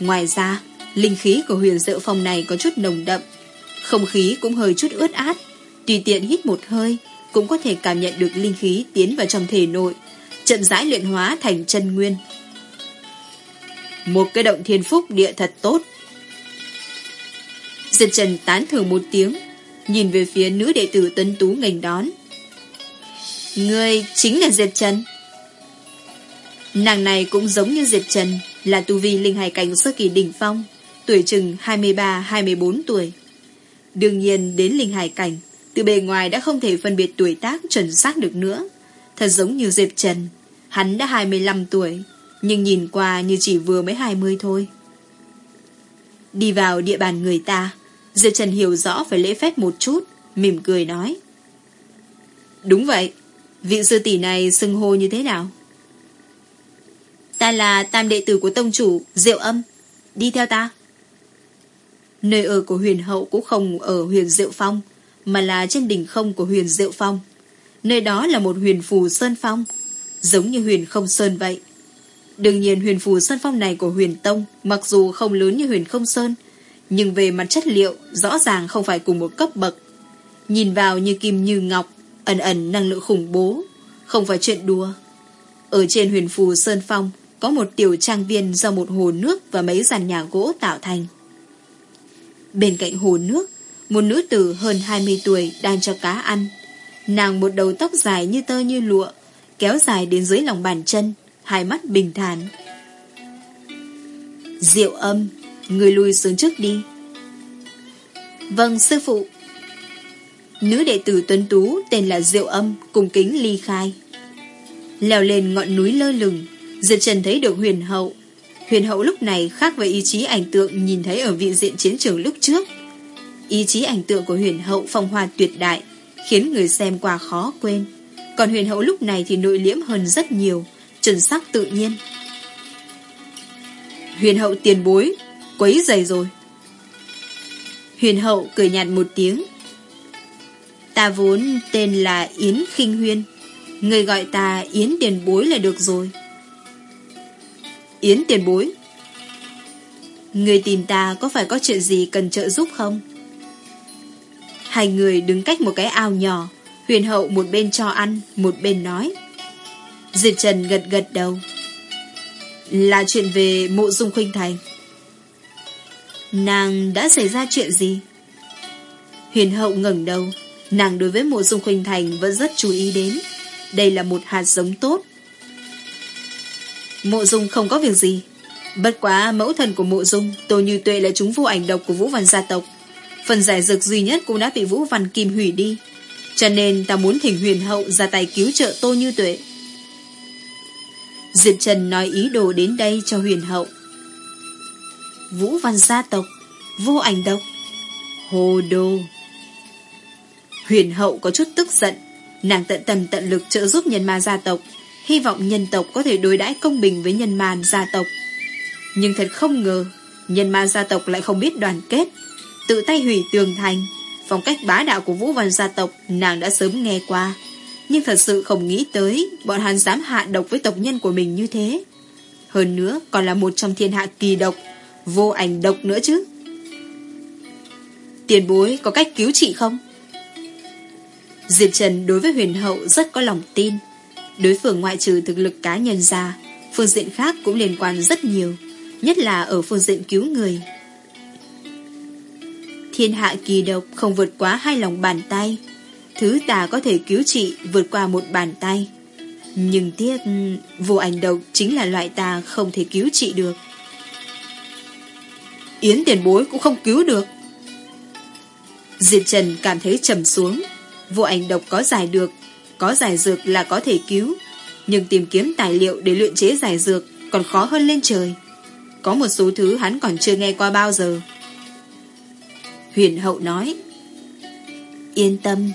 S1: Ngoài ra, linh khí của huyền diệu phong này có chút nồng đậm, không khí cũng hơi chút ướt át, tùy tiện hít một hơi cũng có thể cảm nhận được linh khí tiến vào trong thể nội, chậm rãi luyện hóa thành chân nguyên. Một cái động thiên phúc địa thật tốt. Diệp Trần tán thưởng một tiếng, nhìn về phía nữ đệ tử Tân Tú ngành đón. Người chính là Diệp Trần. Nàng này cũng giống như Diệp Trần, là tu vi linh hải cảnh sơ kỳ đỉnh phong, tuổi chừng 23-24 tuổi. Đương nhiên đến linh hải cảnh, từ bề ngoài đã không thể phân biệt tuổi tác chuẩn xác được nữa. Thật giống như Diệp Trần, hắn đã 25 tuổi, nhưng nhìn qua như chỉ vừa mới 20 thôi. Đi vào địa bàn người ta, Diệp Trần hiểu rõ phải lễ phép một chút, mỉm cười nói. Đúng vậy, vị sư tỷ này xưng hô như thế nào? Ta là tam đệ tử của tông chủ, Diệu Âm. Đi theo ta. Nơi ở của huyền hậu cũng không ở huyền Diệu Phong, mà là trên đỉnh không của huyền Diệu Phong. Nơi đó là một huyền phù Sơn Phong, giống như huyền không Sơn vậy. Đương nhiên huyền phù Sơn Phong này của huyền Tông, mặc dù không lớn như huyền không Sơn, nhưng về mặt chất liệu rõ ràng không phải cùng một cấp bậc. Nhìn vào như kim như ngọc, ẩn ẩn năng lượng khủng bố, không phải chuyện đùa. Ở trên huyền phù Sơn Phong có một tiểu trang viên do một hồ nước và mấy giàn nhà gỗ tạo thành. Bên cạnh hồ nước, một nữ tử hơn 20 tuổi đang cho cá ăn. Nàng một đầu tóc dài như tơ như lụa, kéo dài đến dưới lòng bàn chân, hai mắt bình thản. Diệu âm, người lui xuống trước đi. Vâng, sư phụ. Nữ đệ tử tuấn tú tên là Diệu âm, cùng kính ly khai. Leo lên ngọn núi lơ lửng, Diệp Trần thấy được huyền hậu. Huyền hậu lúc này khác với ý chí ảnh tượng nhìn thấy ở vị diện chiến trường lúc trước. Ý chí ảnh tượng của huyền hậu phong hoa tuyệt đại, khiến người xem qua khó quên. Còn huyền hậu lúc này thì nội liễm hơn rất nhiều, chân sắc tự nhiên. Huyền hậu tiền bối, quấy dày rồi. Huyền hậu cười nhạt một tiếng. Ta vốn tên là Yến khinh Huyên, người gọi ta Yến tiền bối là được rồi. Yến tiền bối Người tìm ta có phải có chuyện gì cần trợ giúp không? Hai người đứng cách một cái ao nhỏ, huyền hậu một bên cho ăn, một bên nói. Diệp Trần gật gật đầu. Là chuyện về mộ dung khuynh thành. Nàng đã xảy ra chuyện gì? Huyền hậu ngẩng đầu, nàng đối với mộ dung khuynh thành vẫn rất chú ý đến. Đây là một hạt giống tốt. Mộ dung không có việc gì. Bất quá mẫu thần của mộ dung, Tô Như Tuệ là chúng vô ảnh độc của Vũ Văn gia tộc. Phần giải dược duy nhất cũng đã bị Vũ Văn Kim hủy đi. Cho nên ta muốn thỉnh huyền hậu ra tay cứu trợ Tô Như Tuệ. Diệp Trần nói ý đồ đến đây cho huyền hậu. Vũ Văn gia tộc, vô ảnh độc. Hồ đồ. Huyền hậu có chút tức giận, nàng tận tâm tận lực trợ giúp nhân ma gia tộc, hy vọng nhân tộc có thể đối đãi công bình với nhân ma gia tộc. Nhưng thật không ngờ, nhân ma gia tộc lại không biết đoàn kết, tự tay hủy tường thành. Phong cách bá đạo của Vũ Văn gia tộc nàng đã sớm nghe qua, nhưng thật sự không nghĩ tới bọn hắn dám hạ độc với tộc nhân của mình như thế. Hơn nữa còn là một trong thiên hạ kỳ độc, vô ảnh độc nữa chứ. Tiền bối có cách cứu trị không? Diệp Trần đối với huyền hậu rất có lòng tin. Đối phương ngoại trừ thực lực cá nhân ra, phương diện khác cũng liên quan rất nhiều, nhất là ở phương diện cứu người. Thiên hạ kỳ độc không vượt quá hai lòng bàn tay. Thứ ta có thể cứu trị vượt qua một bàn tay. Nhưng tiếc vô ảnh độc chính là loại ta không thể cứu trị được. Yến tiền bối cũng không cứu được. Diệp Trần cảm thấy trầm xuống. Vô ảnh độc có giải được, có giải dược là có thể cứu. Nhưng tìm kiếm tài liệu để luyện chế giải dược còn khó hơn lên trời. Có một số thứ hắn còn chưa nghe qua bao giờ. Huyền hậu nói Yên tâm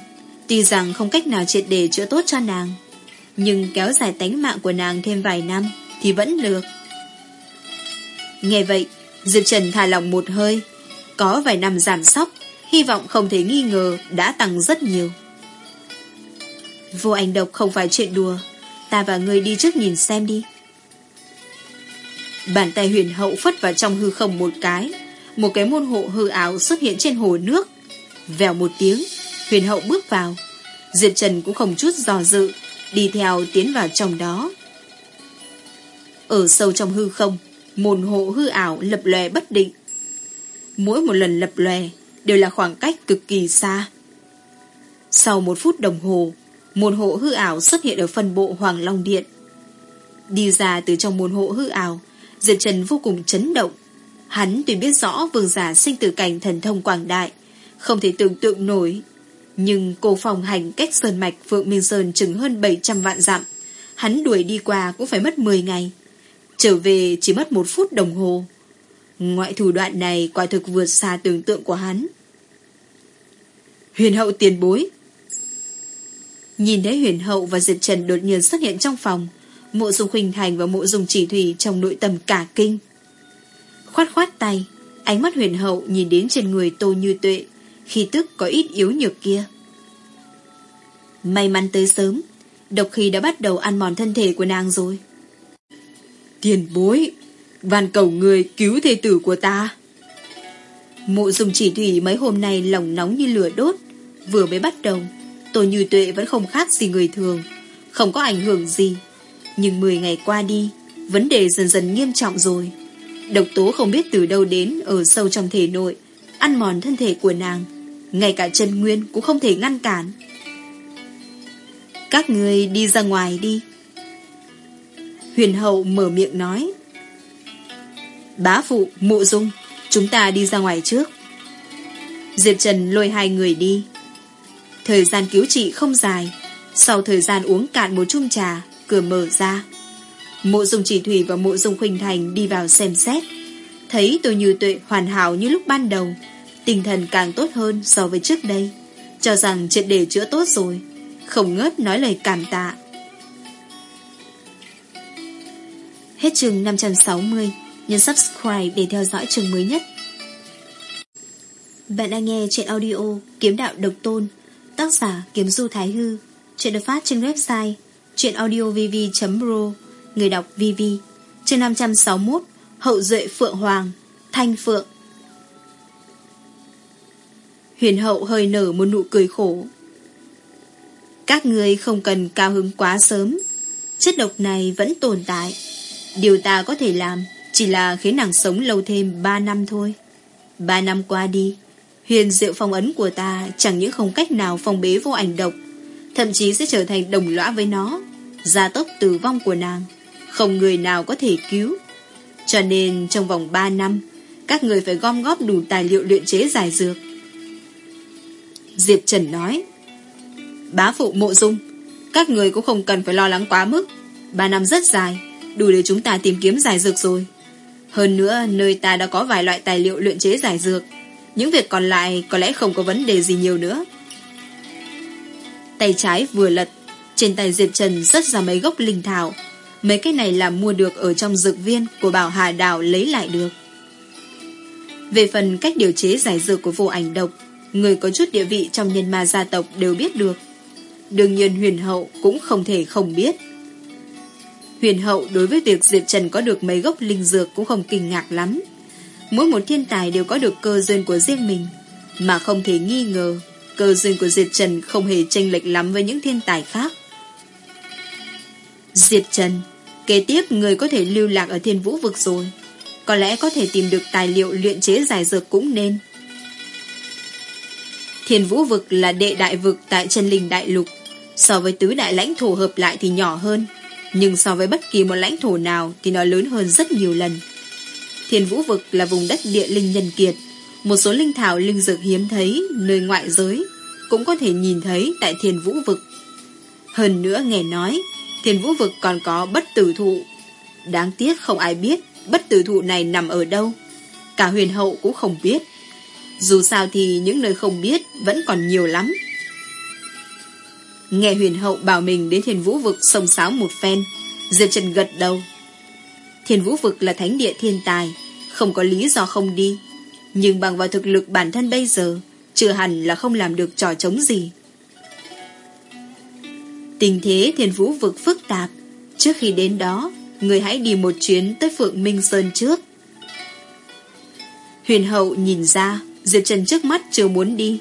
S1: Tuy rằng không cách nào triệt để chữa tốt cho nàng Nhưng kéo dài tánh mạng của nàng thêm vài năm Thì vẫn được Nghe vậy Diệp Trần thả lòng một hơi Có vài năm giảm sóc Hy vọng không thể nghi ngờ đã tăng rất nhiều Vô ảnh độc không phải chuyện đùa Ta và người đi trước nhìn xem đi Bàn tay huyền hậu phất vào trong hư không một cái một cái môn hộ hư ảo xuất hiện trên hồ nước. Vèo một tiếng, huyền hậu bước vào. Diệp Trần cũng không chút dò dự, đi theo tiến vào trong đó. Ở sâu trong hư không, môn hộ hư ảo lập lòe bất định. Mỗi một lần lập lòe đều là khoảng cách cực kỳ xa. Sau một phút đồng hồ, môn hộ hư ảo xuất hiện ở phân bộ Hoàng Long Điện. Đi ra từ trong môn hộ hư ảo, Diệp Trần vô cùng chấn động. Hắn tuy biết rõ vương giả sinh tử cảnh thần thông quảng đại, không thể tưởng tượng nổi. Nhưng cô phòng hành cách Sơn Mạch Phượng Minh Sơn chừng hơn 700 vạn dặm. Hắn đuổi đi qua cũng phải mất 10 ngày. Trở về chỉ mất một phút đồng hồ. Ngoại thủ đoạn này quả thực vượt xa tưởng tượng của hắn. Huyền hậu tiền bối Nhìn thấy huyền hậu và Diệp Trần đột nhiên xuất hiện trong phòng, mộ dung khuynh thành và mộ dung chỉ thủy trong nội tâm cả kinh. Khoát khoát tay, ánh mắt huyền hậu nhìn đến trên người tô như tuệ, khi tức có ít yếu nhược kia. May mắn tới sớm, độc khí đã bắt đầu ăn mòn thân thể của nàng rồi. Tiền bối, van cầu người cứu thê tử của ta. Mộ dùng chỉ thủy mấy hôm nay lòng nóng như lửa đốt, vừa mới bắt đầu, tô như tuệ vẫn không khác gì người thường, không có ảnh hưởng gì. Nhưng 10 ngày qua đi, vấn đề dần dần nghiêm trọng rồi. Độc tố không biết từ đâu đến ở sâu trong thể nội, ăn mòn thân thể của nàng. Ngay cả chân nguyên cũng không thể ngăn cản. Các người đi ra ngoài đi. Huyền hậu mở miệng nói. Bá phụ, mụ dung, chúng ta đi ra ngoài trước. Diệp Trần lôi hai người đi. Thời gian cứu trị không dài. Sau thời gian uống cạn một chung trà, cửa mở ra. Mộ dung chỉ thủy và mộ dung khuynh thành đi vào xem xét. Thấy tôi như tuệ hoàn hảo như lúc ban đầu. Tinh thần càng tốt hơn so với trước đây. Cho rằng triệt để chữa tốt rồi. Không ngớt nói lời cảm tạ. Hết chương 560. Nhấn subscribe để theo dõi chương mới nhất. Bạn đang nghe chuyện audio Kiếm Đạo Độc Tôn, Tác giả Kiếm Du Thái Hư, Chuyện được phát trên website chuyenaudiovv.pro Người đọc VV Chương 561 Hậu duệ Phượng Hoàng, Thanh Phượng Huyền hậu hơi nở một nụ cười khổ. Các người không cần cao hứng quá sớm. Chất độc này vẫn tồn tại. Điều ta có thể làm chỉ là khiến nàng sống lâu thêm 3 năm thôi. 3 năm qua đi, huyền diệu phong ấn của ta chẳng những không cách nào phong bế vô ảnh độc, thậm chí sẽ trở thành đồng lõa với nó, gia tốc tử vong của nàng. Không người nào có thể cứu. Cho nên trong vòng 3 năm, các người phải gom góp đủ tài liệu luyện chế giải dược. Diệp Trần nói, Bá phụ mộ dung, các người cũng không cần phải lo lắng quá mức. Ba năm rất dài, đủ để chúng ta tìm kiếm giải dược rồi. Hơn nữa, nơi ta đã có vài loại tài liệu luyện chế giải dược. Những việc còn lại có lẽ không có vấn đề gì nhiều nữa. Tay trái vừa lật, trên tay Diệp Trần rất ra mấy gốc linh thảo. Mấy cái này là mua được ở trong dược viên của Bảo Hà Đào lấy lại được. Về phần cách điều chế giải dược của vô ảnh độc, người có chút địa vị trong nhân ma gia tộc đều biết được. Đương nhiên huyền hậu cũng không thể không biết. Huyền hậu đối với việc Diệp Trần có được mấy gốc linh dược cũng không kinh ngạc lắm. Mỗi một thiên tài đều có được cơ duyên của riêng mình, mà không thể nghi ngờ cơ duyên của Diệp Trần không hề chênh lệch lắm với những thiên tài khác. Diệp Trần, kế tiếp người có thể lưu lạc ở thiên vũ vực rồi. Có lẽ có thể tìm được tài liệu luyện chế giải dược cũng nên. Thiên vũ vực là đệ đại vực tại chân linh đại lục. So với tứ đại lãnh thổ hợp lại thì nhỏ hơn. Nhưng so với bất kỳ một lãnh thổ nào thì nó lớn hơn rất nhiều lần. Thiên vũ vực là vùng đất địa linh nhân kiệt. Một số linh thảo linh dược hiếm thấy nơi ngoại giới cũng có thể nhìn thấy tại thiên vũ vực. Hơn nữa nghe nói, thiên vũ vực còn có bất tử thụ. Đáng tiếc không ai biết bất tử thụ này nằm ở đâu. Cả huyền hậu cũng không biết. Dù sao thì những nơi không biết vẫn còn nhiều lắm. Nghe huyền hậu bảo mình đến thiên vũ vực sông sáo một phen, Diệp Trần gật đầu. Thiên vũ vực là thánh địa thiên tài, không có lý do không đi. Nhưng bằng vào thực lực bản thân bây giờ, chưa hẳn là không làm được trò chống gì. Tình thế thiên vũ vực phức tạp. Trước khi đến đó, người hãy đi một chuyến tới Phượng Minh Sơn trước. Huyền hậu nhìn ra, Diệp Trần trước mắt chưa muốn đi.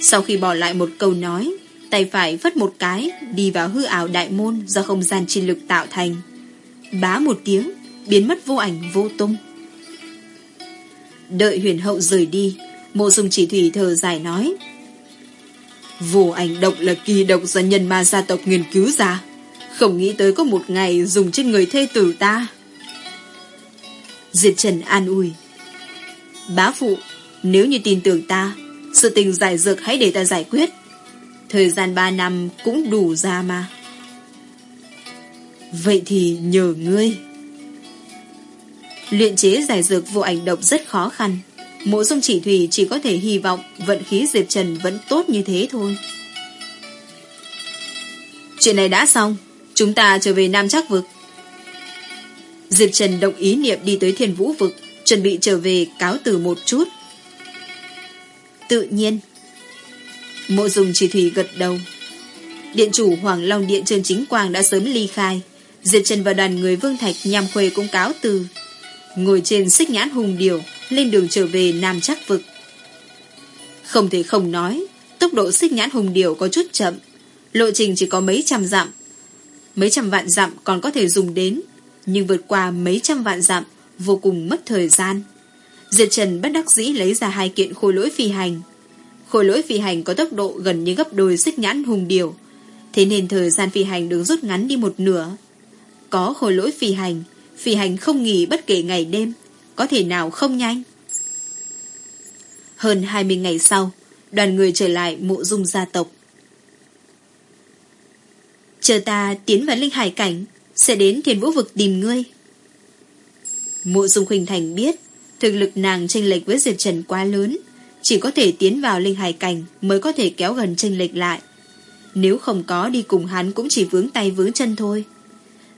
S1: Sau khi bỏ lại một câu nói, tay phải vất một cái, đi vào hư ảo đại môn do không gian chi lực tạo thành. Bá một tiếng, biến mất vô ảnh vô tung. Đợi huyền hậu rời đi, mộ dung chỉ thủy thờ dài nói. Vô ảnh độc là kỳ độc do nhân ma gia tộc nghiên cứu ra. Không nghĩ tới có một ngày dùng trên người thê tử ta. Diệt Trần an ủi. Bá phụ, nếu như tin tưởng ta, sự tình giải dược hãy để ta giải quyết. Thời gian 3 năm cũng đủ ra mà. Vậy thì nhờ ngươi. Luyện chế giải dược vô ảnh độc rất khó khăn. Mộ dung chỉ thủy chỉ có thể hy vọng vận khí Diệp Trần vẫn tốt như thế thôi. Chuyện này đã xong. Chúng ta trở về Nam Trắc Vực. Diệp Trần đồng ý niệm đi tới Thiên Vũ Vực, chuẩn bị trở về cáo từ một chút. Tự nhiên. Mộ dùng chỉ thủy gật đầu. Điện chủ Hoàng Long Điện trần Chính Quang đã sớm ly khai. Diệp Trần và đoàn người Vương Thạch nhằm khuê cũng cáo từ. Ngồi trên xích nhãn hùng điều, lên đường trở về Nam Trắc Vực. Không thể không nói, tốc độ xích nhãn hùng điều có chút chậm. Lộ trình chỉ có mấy trăm dặm, Mấy trăm vạn dặm còn có thể dùng đến Nhưng vượt qua mấy trăm vạn dặm Vô cùng mất thời gian Diệt Trần bất đắc dĩ lấy ra hai kiện khôi lỗi phi hành. Khôi lỗi phi hành có tốc độ gần như gấp đôi xích nhãn hùng điều. Thế nên thời gian phi hành được rút ngắn đi một nửa. Có khôi lỗi phi hành Phi hành không nghỉ bất kể ngày đêm, Có thể nào không nhanh? Hơn 20 ngày sau, Đoàn người trở lại mộ dung gia tộc. Chờ ta tiến vào linh hải cảnh, Sẽ đến thiên vũ vực tìm ngươi. Mộ dung khuynh thành biết Thực lực nàng tranh lệch với Diệp Trần quá lớn. Chỉ có thể tiến vào linh hải cảnh Mới có thể kéo gần tranh lệch lại. Nếu không có đi cùng hắn Cũng chỉ vướng tay vướng chân thôi.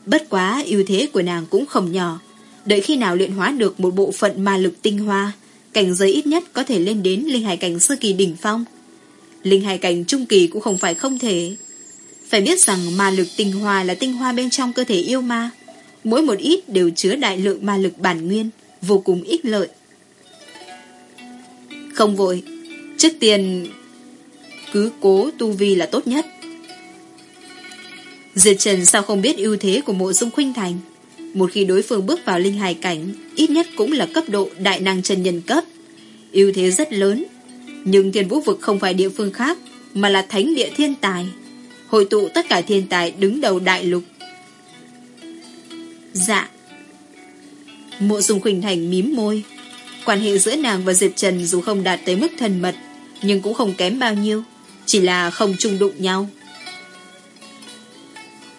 S1: Bất quá ưu thế của nàng cũng không nhỏ. Đợi khi nào luyện hóa được Một bộ phận ma lực tinh hoa Cảnh giới ít nhất có thể lên đến Linh hải cảnh sơ kỳ đỉnh phong. Linh hải cảnh trung kỳ cũng không phải không thể. Phải biết rằng ma lực tinh hoa là tinh hoa bên trong cơ thể yêu ma. Mỗi một ít đều chứa đại lượng ma lực bản nguyên, vô cùng ích lợi. Không vội, Trước tiên cứ cố tu vi là tốt nhất. Diệt Trần sao không biết ưu thế của mộ dung khuynh thành. Một khi đối phương bước vào linh hài cảnh, ít nhất cũng là cấp độ đại năng chân nhân cấp. ưu thế rất lớn. Nhưng thiên vũ vực không phải địa phương khác, mà là thánh địa thiên tài. Hội tụ tất cả thiên tài đứng đầu đại lục. Dạ. Mộ dung khuynh thành mím môi. Quan hệ giữa nàng và Diệp Trần dù không đạt tới mức thân mật, nhưng cũng không kém bao nhiêu. Chỉ là không chung đụng nhau.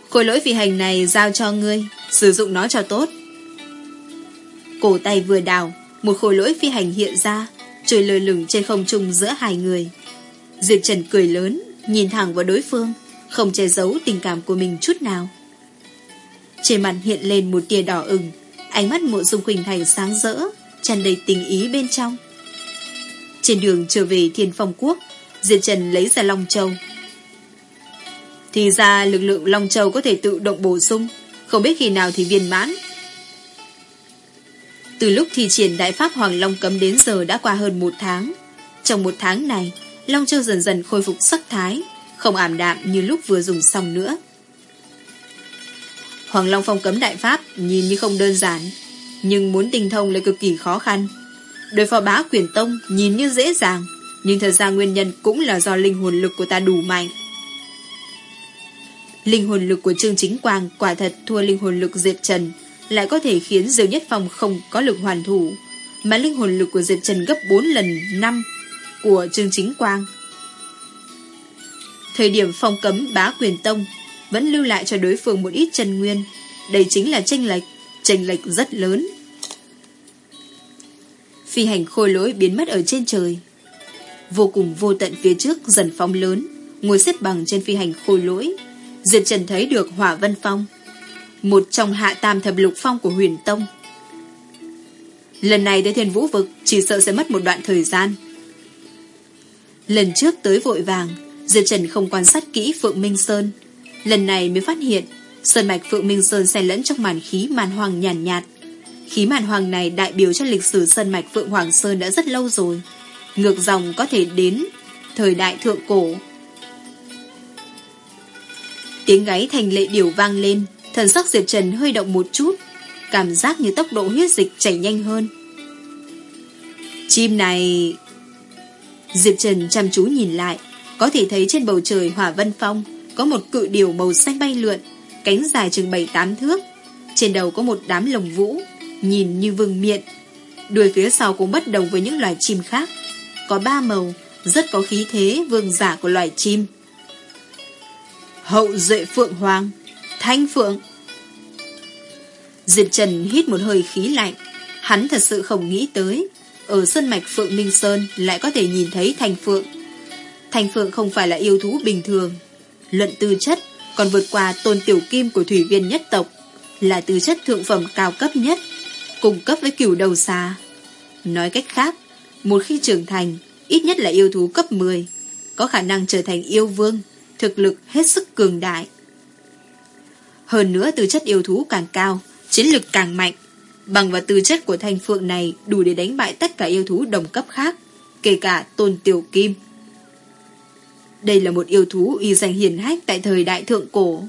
S1: Khối lỗi phi hành này giao cho ngươi, sử dụng nó cho tốt. Cổ tay vừa đào, một khối lỗi phi hành hiện ra, trôi lơ lửng trên không trung giữa hai người. Diệp Trần cười lớn, nhìn thẳng vào đối phương, không che giấu tình cảm của mình chút nào. Trên mặt hiện lên một tia đỏ ửng, ánh mắt mộ dung Quỳnh thành sáng rỡ, tràn đầy tình ý bên trong. Trên đường trở về Thiên Phong Quốc, Diệp Trần lấy ra Long Châu. Thì ra lực lượng Long Châu có thể tự động bổ sung, không biết khi nào thì viên mãn. Từ lúc thi triển Đại Pháp Hoàng Long cấm đến giờ đã qua hơn một tháng. Trong một tháng này, Long Châu dần dần khôi phục sắc thái, không ảm đạm như lúc vừa dùng xong nữa. Hoàng Long phong cấm Đại Pháp nhìn như không đơn giản, nhưng muốn tinh thông lại cực kỳ khó khăn. Đối phó bá quyền tông nhìn như dễ dàng, nhưng thật ra nguyên nhân cũng là do linh hồn lực của ta đủ mạnh. Linh hồn lực của Trương Chính Quang quả thật thua linh hồn lực Diệp Trần, lại có thể khiến Diêu Nhất Phong không có lực hoàn thủ, mà linh hồn lực của Diệp Trần gấp 4 lần 5 của Trương Chính Quang. Thời điểm phong cấm bá quyền tông vẫn lưu lại cho đối phương một ít chân nguyên, đây chính là tranh lệch, tranh lệch rất lớn. Phi hành khôi lỗi biến mất ở trên trời. Vô cùng vô tận phía trước dần phong lớn, ngồi xếp bằng trên phi hành khôi lỗi. Diệp Trần thấy được Hỏa Vân Phong, một trong hạ tam thập lục phong của huyền tông. Lần này tới thiên vũ vực chỉ sợ sẽ mất một đoạn thời gian. Lần trước tới vội vàng, Diệp Trần không quan sát kỹ Phượng Minh Sơn. Lần này mới phát hiện, sơn mạch Phượng Minh Sơn xen lẫn trong màn khí màn hoàng nhàn nhạt, nhạt. Khí màn hoàng này đại biểu cho lịch sử sơn mạch Phượng Hoàng Sơn đã rất lâu rồi. Ngược dòng có thể đến thời đại thượng cổ. Tiếng gáy thành lệ điểu vang lên, thần sắc Diệp Trần hơi động một chút, cảm giác như tốc độ huyết dịch chảy nhanh hơn. Chim này... Diệp Trần chăm chú nhìn lại, có thể thấy trên bầu trời hỏa vân phong có một cự điều màu xanh bay lượn, cánh dài chừng 7-8 thước. Trên đầu có một đám lồng vũ, nhìn như vương miện. Đuôi phía sau cũng bất đồng với những loài chim khác. Có ba màu, rất có khí thế vương giả của loài chim. Hậu duệ phượng hoàng, thanh phượng. Diệp Trần hít một hơi khí lạnh. Hắn thật sự không nghĩ tới, ở sân mạch Phượng Minh Sơn lại có thể nhìn thấy thanh phượng. Thanh phượng không phải là yêu thú bình thường. Luận tư chất còn vượt qua tôn tiểu kim của thủy viên nhất tộc, là tư chất thượng phẩm cao cấp nhất cùng cấp với cửu đầu xa. Nói cách khác, một khi trưởng thành, ít nhất là yêu thú cấp 10, có khả năng trở thành yêu vương, thực lực hết sức cường đại. Hơn nữa tư chất yêu thú càng cao, chiến lực càng mạnh. Bằng và tư chất của thanh phượng này đủ để đánh bại tất cả yêu thú đồng cấp khác, kể cả tôn tiểu kim. Đây là một yêu thú y danh hiền hách tại thời đại thượng cổ.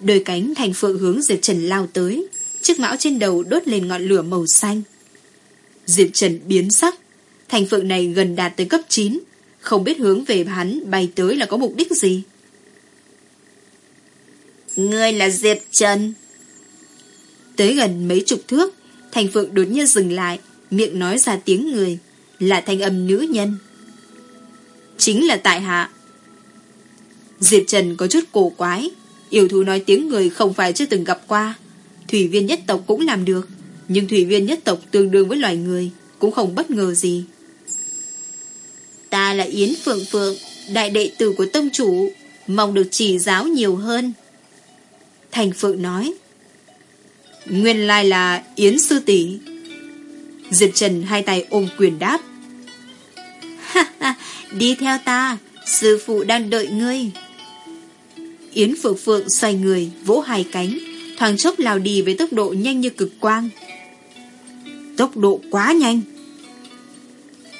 S1: Đôi cánh thành phượng hướng Diệp Trần lao tới, chiếc mão trên đầu đốt lên ngọn lửa màu xanh. Diệp Trần biến sắc, thành phượng này gần đạt tới cấp 9, không biết hướng về hắn bay tới là có mục đích gì. Ngươi là Diệp Trần. Tới gần mấy chục thước, thành phượng đột nhiên dừng lại, miệng nói ra tiếng người, là thanh âm nữ nhân. Chính là tại hạ. Diệp Trần có chút cổ quái, yêu thú nói tiếng người không phải chưa từng gặp qua, thủy viên nhất tộc cũng làm được, nhưng thủy viên nhất tộc tương đương với loài người, cũng không bất ngờ gì. Ta là Yến Phượng Phượng, đại đệ tử của tông chủ, mong được chỉ giáo nhiều hơn. Thành Phượng nói. Nguyên lai là Yến Sư tỷ Diệp Trần hai tay ôm quyền đáp. đi theo ta, sư phụ đang đợi ngươi. Yến Phượng Phượng xoay người, vỗ hai cánh, thoáng chốc lao đi với tốc độ nhanh như cực quang. Tốc độ quá nhanh.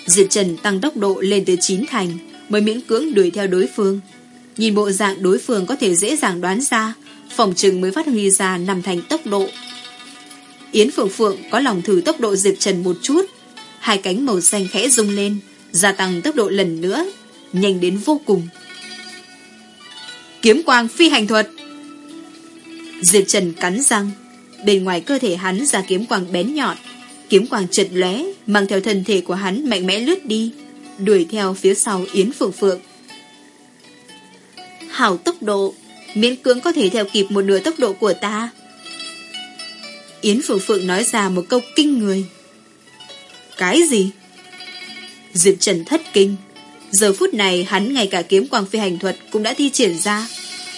S1: Diệp Trần tăng tốc độ lên tới 9 thành mới miễn cưỡng đuổi theo đối phương. Nhìn bộ dạng đối phương có thể dễ dàng đoán ra, phòng trừng mới phát huy ra nằm thành tốc độ. Yến Phượng Phượng có lòng thử tốc độ Diệp Trần một chút, hai cánh màu xanh khẽ rung lên, gia tăng tốc độ lần nữa, nhanh đến vô cùng. Kiếm quang phi hành thuật Diệp Trần cắn răng, bên ngoài cơ thể hắn ra kiếm quang bén nhọn, kiếm quang chật lóe mang theo thân thể của hắn mạnh mẽ lướt đi, đuổi theo phía sau Yến Phượng Phượng. Hảo tốc độ, miễn cưỡng có thể theo kịp một nửa tốc độ của ta. Yến Phượng Phượng nói ra một câu kinh người. Cái gì? Diệp Trần thất kinh. Giờ phút này hắn ngay cả kiếm quang phi hành thuật cũng đã thi triển ra.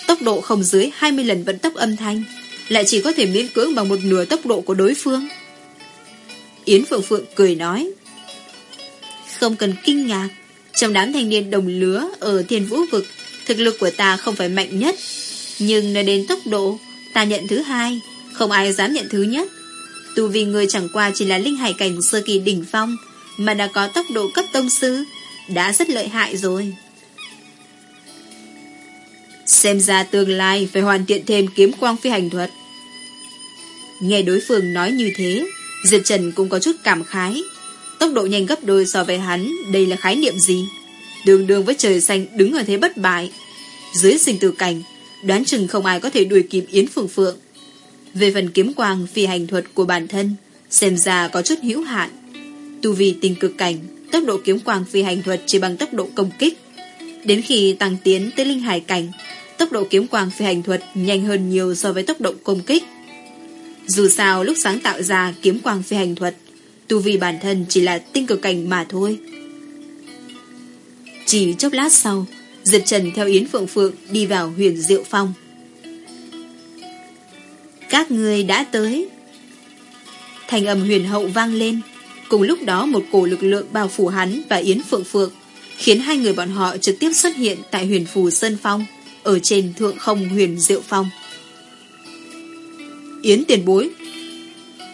S1: Tốc độ không dưới 20 lần vận tốc âm thanh, lại chỉ có thể miễn cưỡng bằng một nửa tốc độ của đối phương. Yến Phượng Phượng cười nói. Không cần kinh ngạc, trong đám thanh niên đồng lứa ở thiên vũ vực, thực lực của ta không phải mạnh nhất. Nhưng nói đến tốc độ, ta nhận thứ hai, không ai dám nhận thứ nhất. Tu vì người chẳng qua chỉ là linh hải cảnh sơ kỳ đỉnh phong, mà đã có tốc độ cấp tông sư, đã rất lợi hại rồi. Xem ra tương lai phải hoàn thiện thêm kiếm quang phi hành thuật. Nghe đối phương nói như thế, Diệp Trần cũng có chút cảm khái. Tốc độ nhanh gấp đôi so với hắn, đây là khái niệm gì? Đường đường với trời xanh đứng ở thế bất bại. Dưới sinh tử cảnh, đoán chừng không ai có thể đuổi kịp Yến Phượng Phượng. Về phần kiếm quang phi hành thuật của bản thân, xem ra có chút hữu hạn. Tu vì tình cực cảnh, tốc độ kiếm quang phi hành thuật chỉ bằng tốc độ công kích. Đến khi tăng tiến tới linh hải cảnh, tốc độ kiếm quang phi hành thuật nhanh hơn nhiều so với tốc độ công kích. Dù sao lúc sáng tạo ra kiếm quang phi hành thuật, tu vi bản thân chỉ là tinh cực cảnh mà thôi. Chỉ chốc lát sau, Diệp Trần theo Yến Phượng Phượng đi vào huyền diệu phong. Các người đã tới. Thành âm huyền hậu vang lên. Cùng lúc đó một cổ lực lượng bao phủ hắn và Yến Phượng Phượng, khiến hai người bọn họ trực tiếp xuất hiện tại huyền phù Sơn Phong, ở trên thượng không huyền diệu phong. Yến tiền bối.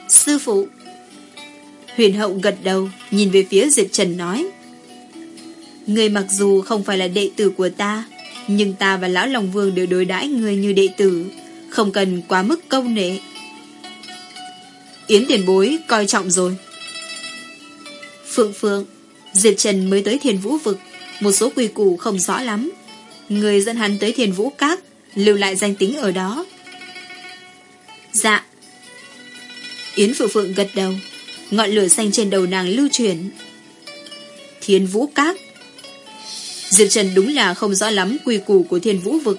S1: Sư phụ. Huyền hậu gật đầu, nhìn về phía Diệp Trần nói. Người mặc dù không phải là đệ tử của ta, nhưng ta và Lão Long Vương đều đối đãi người như đệ tử, không cần quá mức câu nệ. Yến tiền bối coi trọng rồi. Phượng Phượng, Diệp Trần mới tới thiền vũ vực, một số quy củ không rõ lắm. Người dẫn hắn tới thiền vũ các, lưu lại danh tính ở đó. Dạ. Yến Phượng Phượng gật đầu, ngọn lửa xanh trên đầu nàng lưu chuyển. Thiên vũ các. Diệp Trần đúng là không rõ lắm quy củ của thiên vũ vực.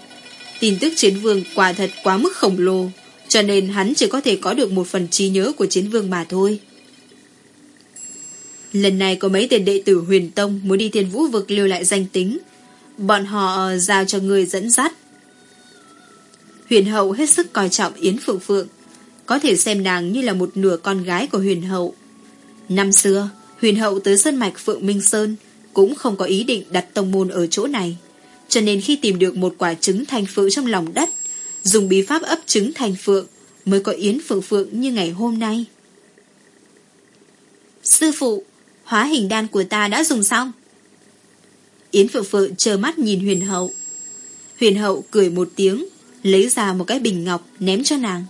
S1: Tin tức chiến vương quả thật quá mức khổng lồ, cho nên hắn chỉ có thể có được một phần trí nhớ của chiến vương mà thôi. Lần này có mấy tên đệ tử huyền tông muốn đi thiên vũ vực lưu lại danh tính. Bọn họ ờ, giao cho người dẫn dắt. Huyền hậu hết sức coi trọng Yến Phượng Phượng, có thể xem nàng như là một nửa con gái của huyền hậu. Năm xưa, huyền hậu tới sân mạch Phượng Minh Sơn cũng không có ý định đặt tông môn ở chỗ này. Cho nên khi tìm được một quả trứng thành phượng trong lòng đất, dùng bí pháp ấp trứng thành phượng mới có Yến Phượng Phượng như ngày hôm nay. Sư phụ, hóa hình đan của ta đã dùng xong. Yến Phượng Phượng chờ mắt nhìn huyền hậu. Huyền hậu cười một tiếng, lấy ra một cái bình ngọc ném cho nàng.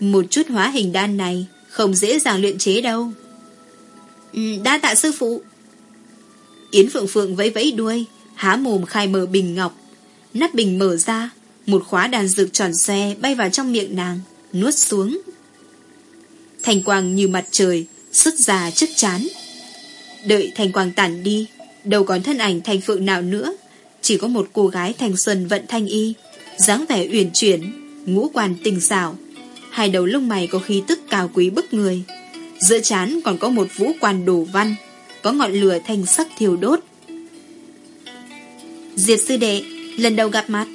S1: Một chút hóa hình đan này không dễ dàng luyện chế đâu. Ừ, đa tạ sư phụ. Yến Phượng Phượng vẫy vẫy đuôi, há mồm khai mở bình ngọc. Nắp bình mở ra, một khóa đàn dược tròn xe bay vào trong miệng nàng, nuốt xuống. Thành quang như mặt trời, xuất ra chất chán. Đợi thành quang tản đi, đâu còn thân ảnh thành phượng nào nữa, chỉ có một cô gái thành xuân vận thanh y, dáng vẻ uyển chuyển, ngũ quan tình xảo, hai đầu lông mày có khí tức cao quý bức người, giữa chán còn có một vũ quan đổ văn, có ngọn lửa thanh sắc thiêu đốt. Diệp sư đệ, lần đầu gặp mặt.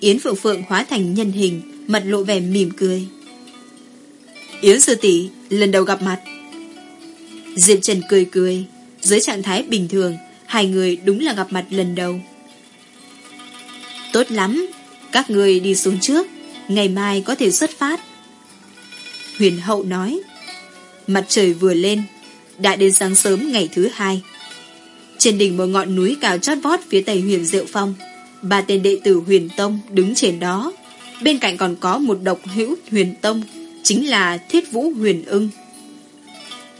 S1: Yến Phượng Phượng hóa thành nhân hình, mặt lộ vẻ mỉm cười. Yến sư tỷ, lần đầu gặp mặt. Diệp Trần cười cười, dưới trạng thái bình thường, hai người đúng là gặp mặt lần đầu. Tốt lắm, các người đi xuống trước, ngày mai có thể xuất phát. Huyền hậu nói, mặt trời vừa lên, đã đến sáng sớm ngày thứ hai. Trên đỉnh một ngọn núi cao chót vót phía tây huyền Diệu Phong, ba tên đệ tử huyền tông đứng trên đó. Bên cạnh còn có một độc hữu huyền tông, chính là Thiết Vũ Huyền ưng.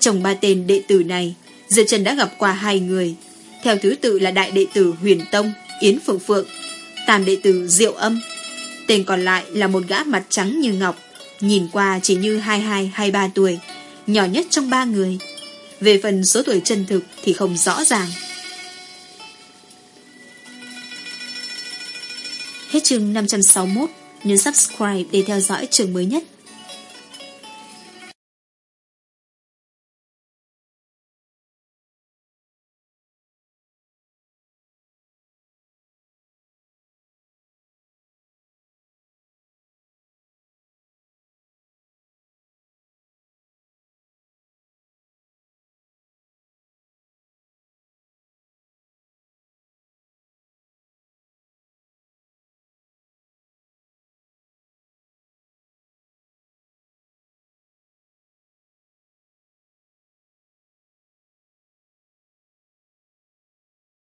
S1: Trong ba tên đệ tử này, Diệp Trần đã gặp qua hai người. Theo thứ tự là đại đệ tử Huyền Tông, Yến Phượng Phượng, tam đệ tử Diệu Âm. Tên còn lại là một gã mặt trắng như ngọc, nhìn qua chỉ như 22-23 tuổi, nhỏ nhất trong ba người. Về phần số tuổi chân thực thì không rõ ràng. Hết chương 561, nhấn subscribe để theo dõi chương mới nhất.